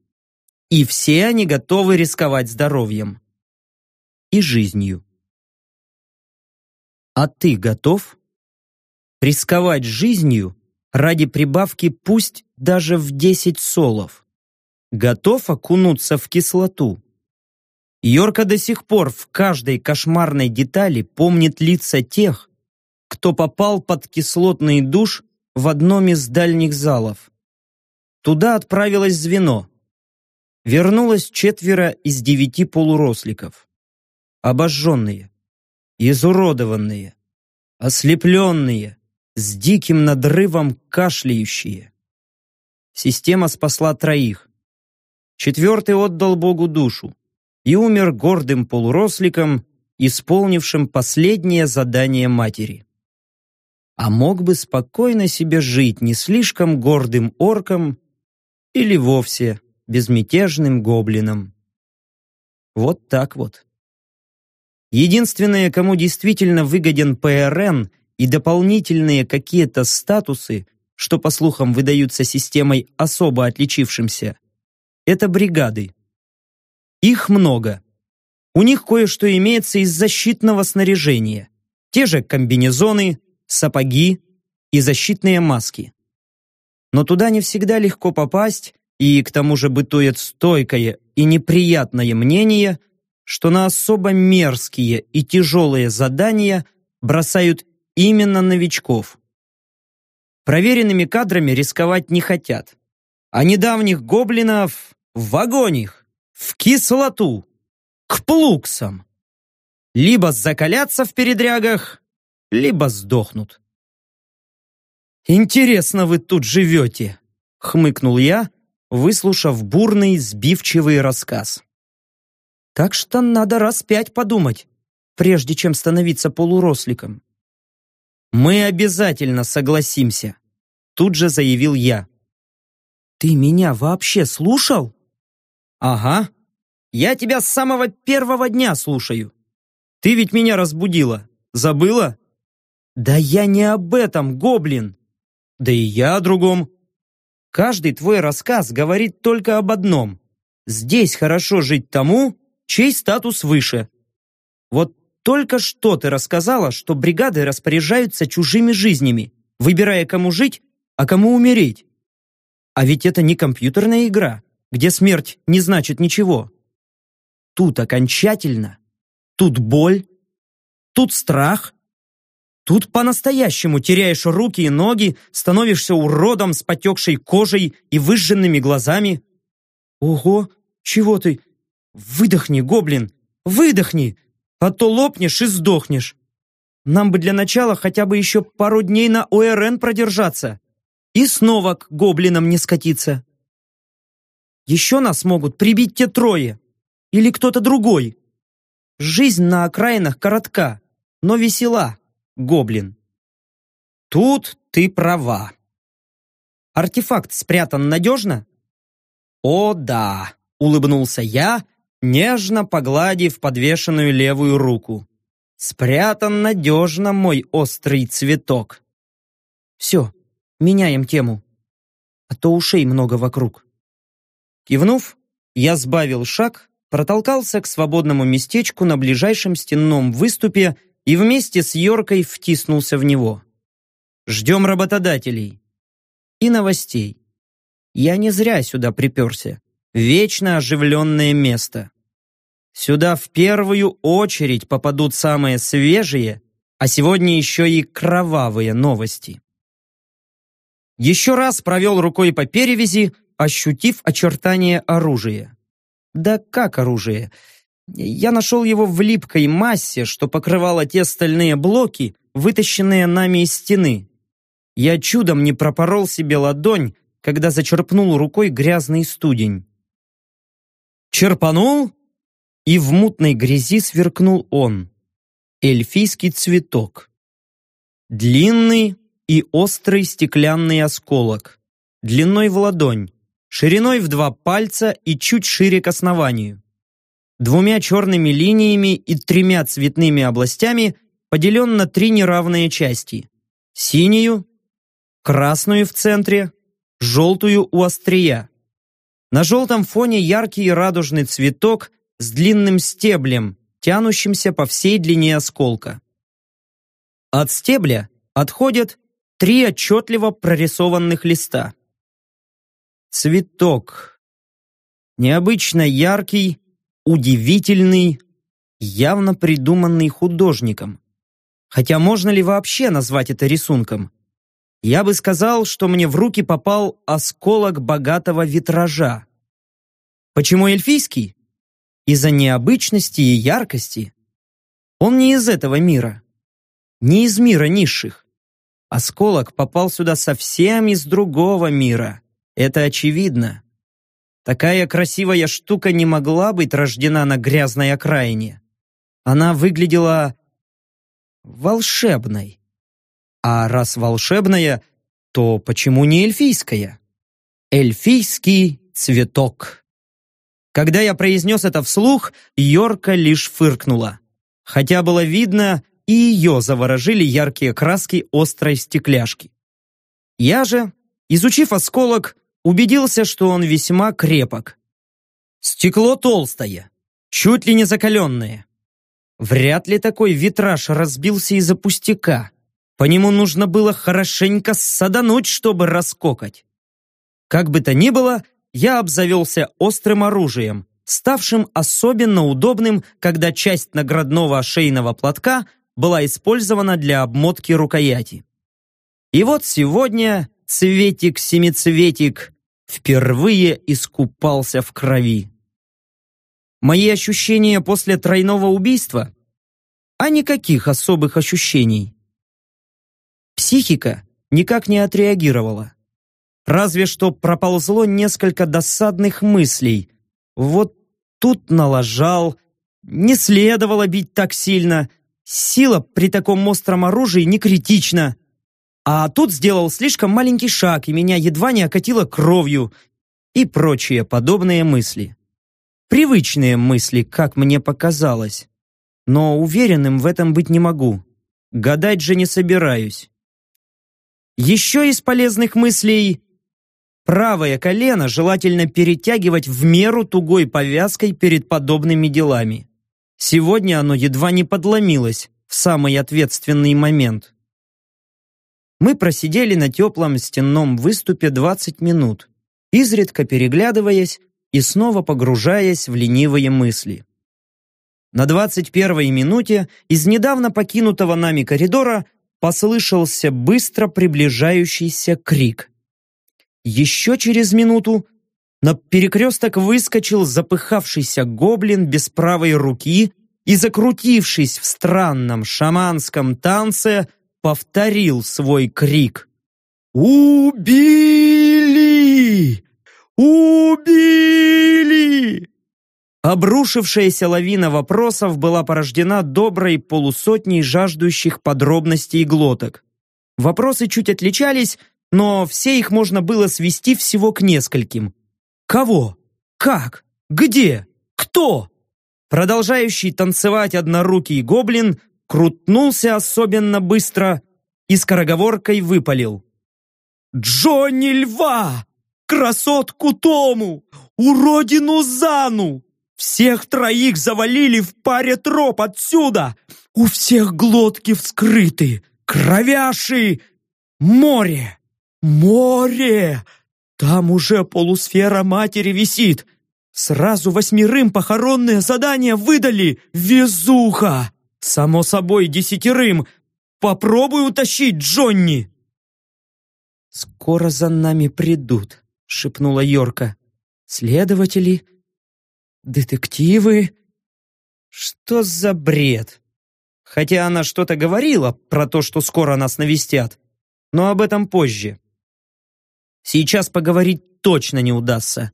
И все они готовы рисковать здоровьем. И жизнью. А ты готов? Рисковать жизнью ради прибавки пусть даже в 10 солов. Готов окунуться в кислоту. Йорка до сих пор в каждой кошмарной детали помнит лица тех, кто попал под кислотный душ в одном из дальних залов. Туда отправилось звено. Вернулось четверо из девяти полуросликов. Обожженные, изуродованные, ослепленные, с диким надрывом кашляющие. Система спасла троих. Четвертый отдал Богу душу и умер гордым полуросликом, исполнившим последнее задание матери. А мог бы спокойно себе жить не слишком гордым орком или вовсе безмятежным гоблином. Вот так вот. Единственное, кому действительно выгоден ПРН и дополнительные какие-то статусы, что, по слухам, выдаются системой особо отличившимся, это бригады. Их много. У них кое-что имеется из защитного снаряжения. Те же комбинезоны, сапоги и защитные маски. Но туда не всегда легко попасть, и к тому же бытует стойкое и неприятное мнение, что на особо мерзкие и тяжелые задания бросают именно новичков. Проверенными кадрами рисковать не хотят. А недавних гоблинов в их в кислоту, к плуксам. Либо закалятся в передрягах, либо сдохнут. «Интересно вы тут живете», — хмыкнул я, выслушав бурный, сбивчивый рассказ. «Так что надо раз пять подумать, прежде чем становиться полуросликом». «Мы обязательно согласимся», — тут же заявил я. «Ты меня вообще слушал?» «Ага. Я тебя с самого первого дня слушаю. Ты ведь меня разбудила. Забыла?» «Да я не об этом, гоблин!» «Да и я о другом. Каждый твой рассказ говорит только об одном. Здесь хорошо жить тому, чей статус выше. Вот только что ты рассказала, что бригады распоряжаются чужими жизнями, выбирая, кому жить, а кому умереть. А ведь это не компьютерная игра где смерть не значит ничего. Тут окончательно, тут боль, тут страх, тут по-настоящему теряешь руки и ноги, становишься уродом с потекшей кожей и выжженными глазами. Ого, чего ты? Выдохни, гоблин, выдохни, а то лопнешь и сдохнешь. Нам бы для начала хотя бы еще пару дней на ОРН продержаться и снова к гоблинам не скатиться. Еще нас могут прибить те трое. Или кто-то другой. Жизнь на окраинах коротка, но весела, гоблин. Тут ты права. Артефакт спрятан надежно? О, да, улыбнулся я, нежно погладив подвешенную левую руку. Спрятан надежно мой острый цветок. Все, меняем тему. А то ушей много вокруг. Кивнув, я сбавил шаг, протолкался к свободному местечку на ближайшем стенном выступе и вместе с Йоркой втиснулся в него. Ждем работодателей. И новостей. Я не зря сюда приперся. Вечно оживленное место. Сюда в первую очередь попадут самые свежие, а сегодня еще и кровавые новости. Еще раз провел рукой по перевязи, ощутив очертания оружия. Да как оружие? Я нашел его в липкой массе, что покрывало те стальные блоки, вытащенные нами из стены. Я чудом не пропорол себе ладонь, когда зачерпнул рукой грязный студень. Черпанул, и в мутной грязи сверкнул он. Эльфийский цветок. Длинный и острый стеклянный осколок, длиной в ладонь, шириной в два пальца и чуть шире к основанию. Двумя черными линиями и тремя цветными областями поделен на три неравные части. Синюю, красную в центре, желтую у острия. На желтом фоне яркий радужный цветок с длинным стеблем, тянущимся по всей длине осколка. От стебля отходят три отчетливо прорисованных листа. Цветок. Необычно яркий, удивительный, явно придуманный художником. Хотя можно ли вообще назвать это рисунком? Я бы сказал, что мне в руки попал осколок богатого витража. Почему эльфийский? Из-за необычности и яркости. Он не из этого мира. Не из мира низших. Осколок попал сюда совсем из другого мира. Это очевидно. Такая красивая штука не могла быть рождена на грязной окраине. Она выглядела волшебной. А раз волшебная, то почему не эльфийская? Эльфийский цветок. Когда я произнес это вслух, Йорка лишь фыркнула. Хотя было видно, и ее заворожили яркие краски острой стекляшки. Я же, изучив осколок, убедился, что он весьма крепок. Стекло толстое, чуть ли не закаленное. Вряд ли такой витраж разбился из-за пустяка. По нему нужно было хорошенько садануть, чтобы раскокать. Как бы то ни было, я обзавелся острым оружием, ставшим особенно удобным, когда часть наградного шейного платка была использована для обмотки рукояти. И вот сегодня Цветик-семицветик впервые искупался в крови. Мои ощущения после тройного убийства? А никаких особых ощущений. Психика никак не отреагировала. Разве что проползло несколько досадных мыслей. Вот тут налажал, не следовало бить так сильно, сила при таком остром оружии не критична. А тут сделал слишком маленький шаг, и меня едва не окатило кровью. И прочие подобные мысли. Привычные мысли, как мне показалось. Но уверенным в этом быть не могу. Гадать же не собираюсь. Еще из полезных мыслей правое колено желательно перетягивать в меру тугой повязкой перед подобными делами. Сегодня оно едва не подломилось в самый ответственный момент. Мы просидели на теплом стенном выступе 20 минут, изредка переглядываясь и снова погружаясь в ленивые мысли. На 21-й минуте из недавно покинутого нами коридора послышался быстро приближающийся крик. Еще через минуту на перекресток выскочил запыхавшийся гоблин без правой руки и, закрутившись в странном шаманском танце, повторил свой крик. «Убили! Убили!» Обрушившаяся лавина вопросов была порождена доброй полусотней жаждущих подробностей глоток. Вопросы чуть отличались, но все их можно было свести всего к нескольким. Кого? Как? Где? Кто? Продолжающий танцевать однорукий гоблин крутнулся особенно быстро и скороговоркой выпалил. «Джонни Льва! Красотку Тому! Уродину Зану! Всех троих завалили в паре троп отсюда! У всех глотки вскрыты! Кровяши! Море! Море! Там уже полусфера матери висит! Сразу восьмерым похоронное задание выдали! Везуха!» «Само собой, десятерым! Попробуй утащить Джонни!» «Скоро за нами придут», — шепнула Йорка. «Следователи? Детективы?» «Что за бред?» Хотя она что-то говорила про то, что скоро нас навестят, но об этом позже. Сейчас поговорить точно не удастся.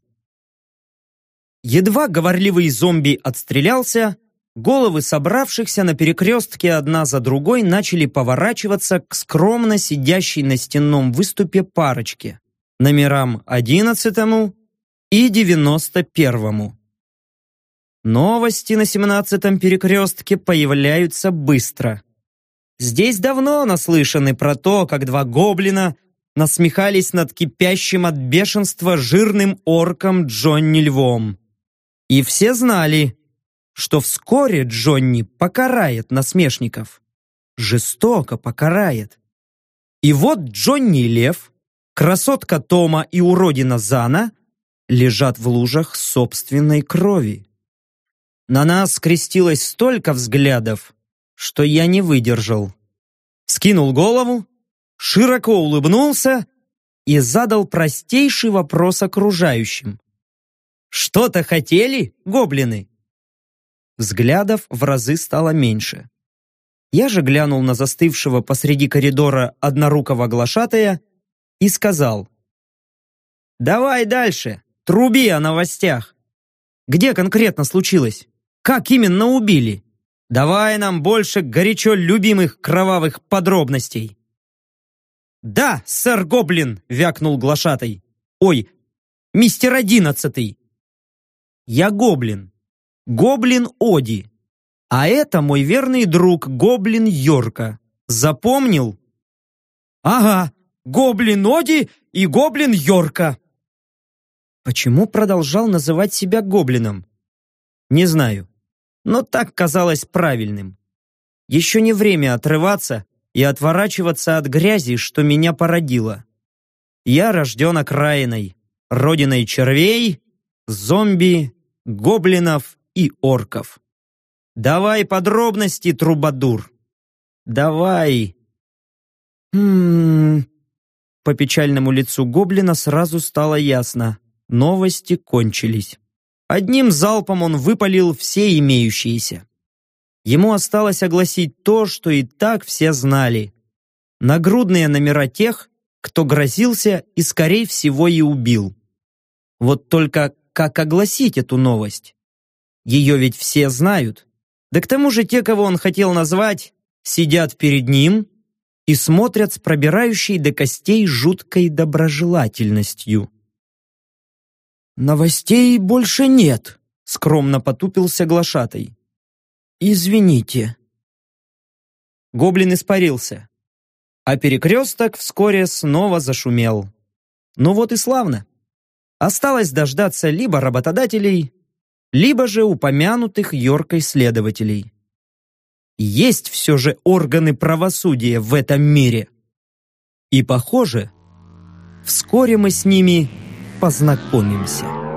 Едва говорливый зомби отстрелялся, Головы собравшихся на перекрестке одна за другой начали поворачиваться к скромно сидящей на стенном выступе парочке. Номерам одиннадцатому и девяносто первому. Новости на семнадцатом перекрестке появляются быстро. Здесь давно наслышаны про то, как два гоблина насмехались над кипящим от бешенства жирным орком Джонни Львом. И все знали, что вскоре Джонни покарает насмешников. Жестоко покарает. И вот Джонни Лев, красотка Тома и уродина Зана лежат в лужах собственной крови. На нас скрестилось столько взглядов, что я не выдержал. Скинул голову, широко улыбнулся и задал простейший вопрос окружающим. «Что-то хотели, гоблины?» Взглядов в разы стало меньше. Я же глянул на застывшего посреди коридора однорукого глашатая и сказал. «Давай дальше, труби о новостях. Где конкретно случилось? Как именно убили? Давай нам больше горячо любимых кровавых подробностей». «Да, сэр Гоблин!» — вякнул глашатай. «Ой, мистер Одиннадцатый!» «Я Гоблин. Гоблин Оди. А это мой верный друг Гоблин Йорка. Запомнил? Ага, Гоблин Оди и Гоблин Йорка. Почему продолжал называть себя Гоблином? Не знаю, но так казалось правильным. Еще не время отрываться и отворачиваться от грязи, что меня породило. Я рожден окраиной, родиной червей, зомби, гоблинов и орков. Давай подробности, трубадур. Давай. Хм. По печальному лицу гоблина сразу стало ясно. Новости кончились. Одним залпом он выпалил все имеющиеся. Ему осталось огласить то, что и так все знали. Нагрудные номера тех, кто грозился и, скорее всего, и убил. Вот только как огласить эту новость? Ее ведь все знают. Да к тому же те, кого он хотел назвать, сидят перед ним и смотрят с пробирающей до костей жуткой доброжелательностью. «Новостей больше нет», — скромно потупился глашатай. «Извините». Гоблин испарился, а перекресток вскоре снова зашумел. Ну вот и славно. Осталось дождаться либо работодателей, либо же упомянутых Йоркой следователей. Есть все же органы правосудия в этом мире. И, похоже, вскоре мы с ними познакомимся.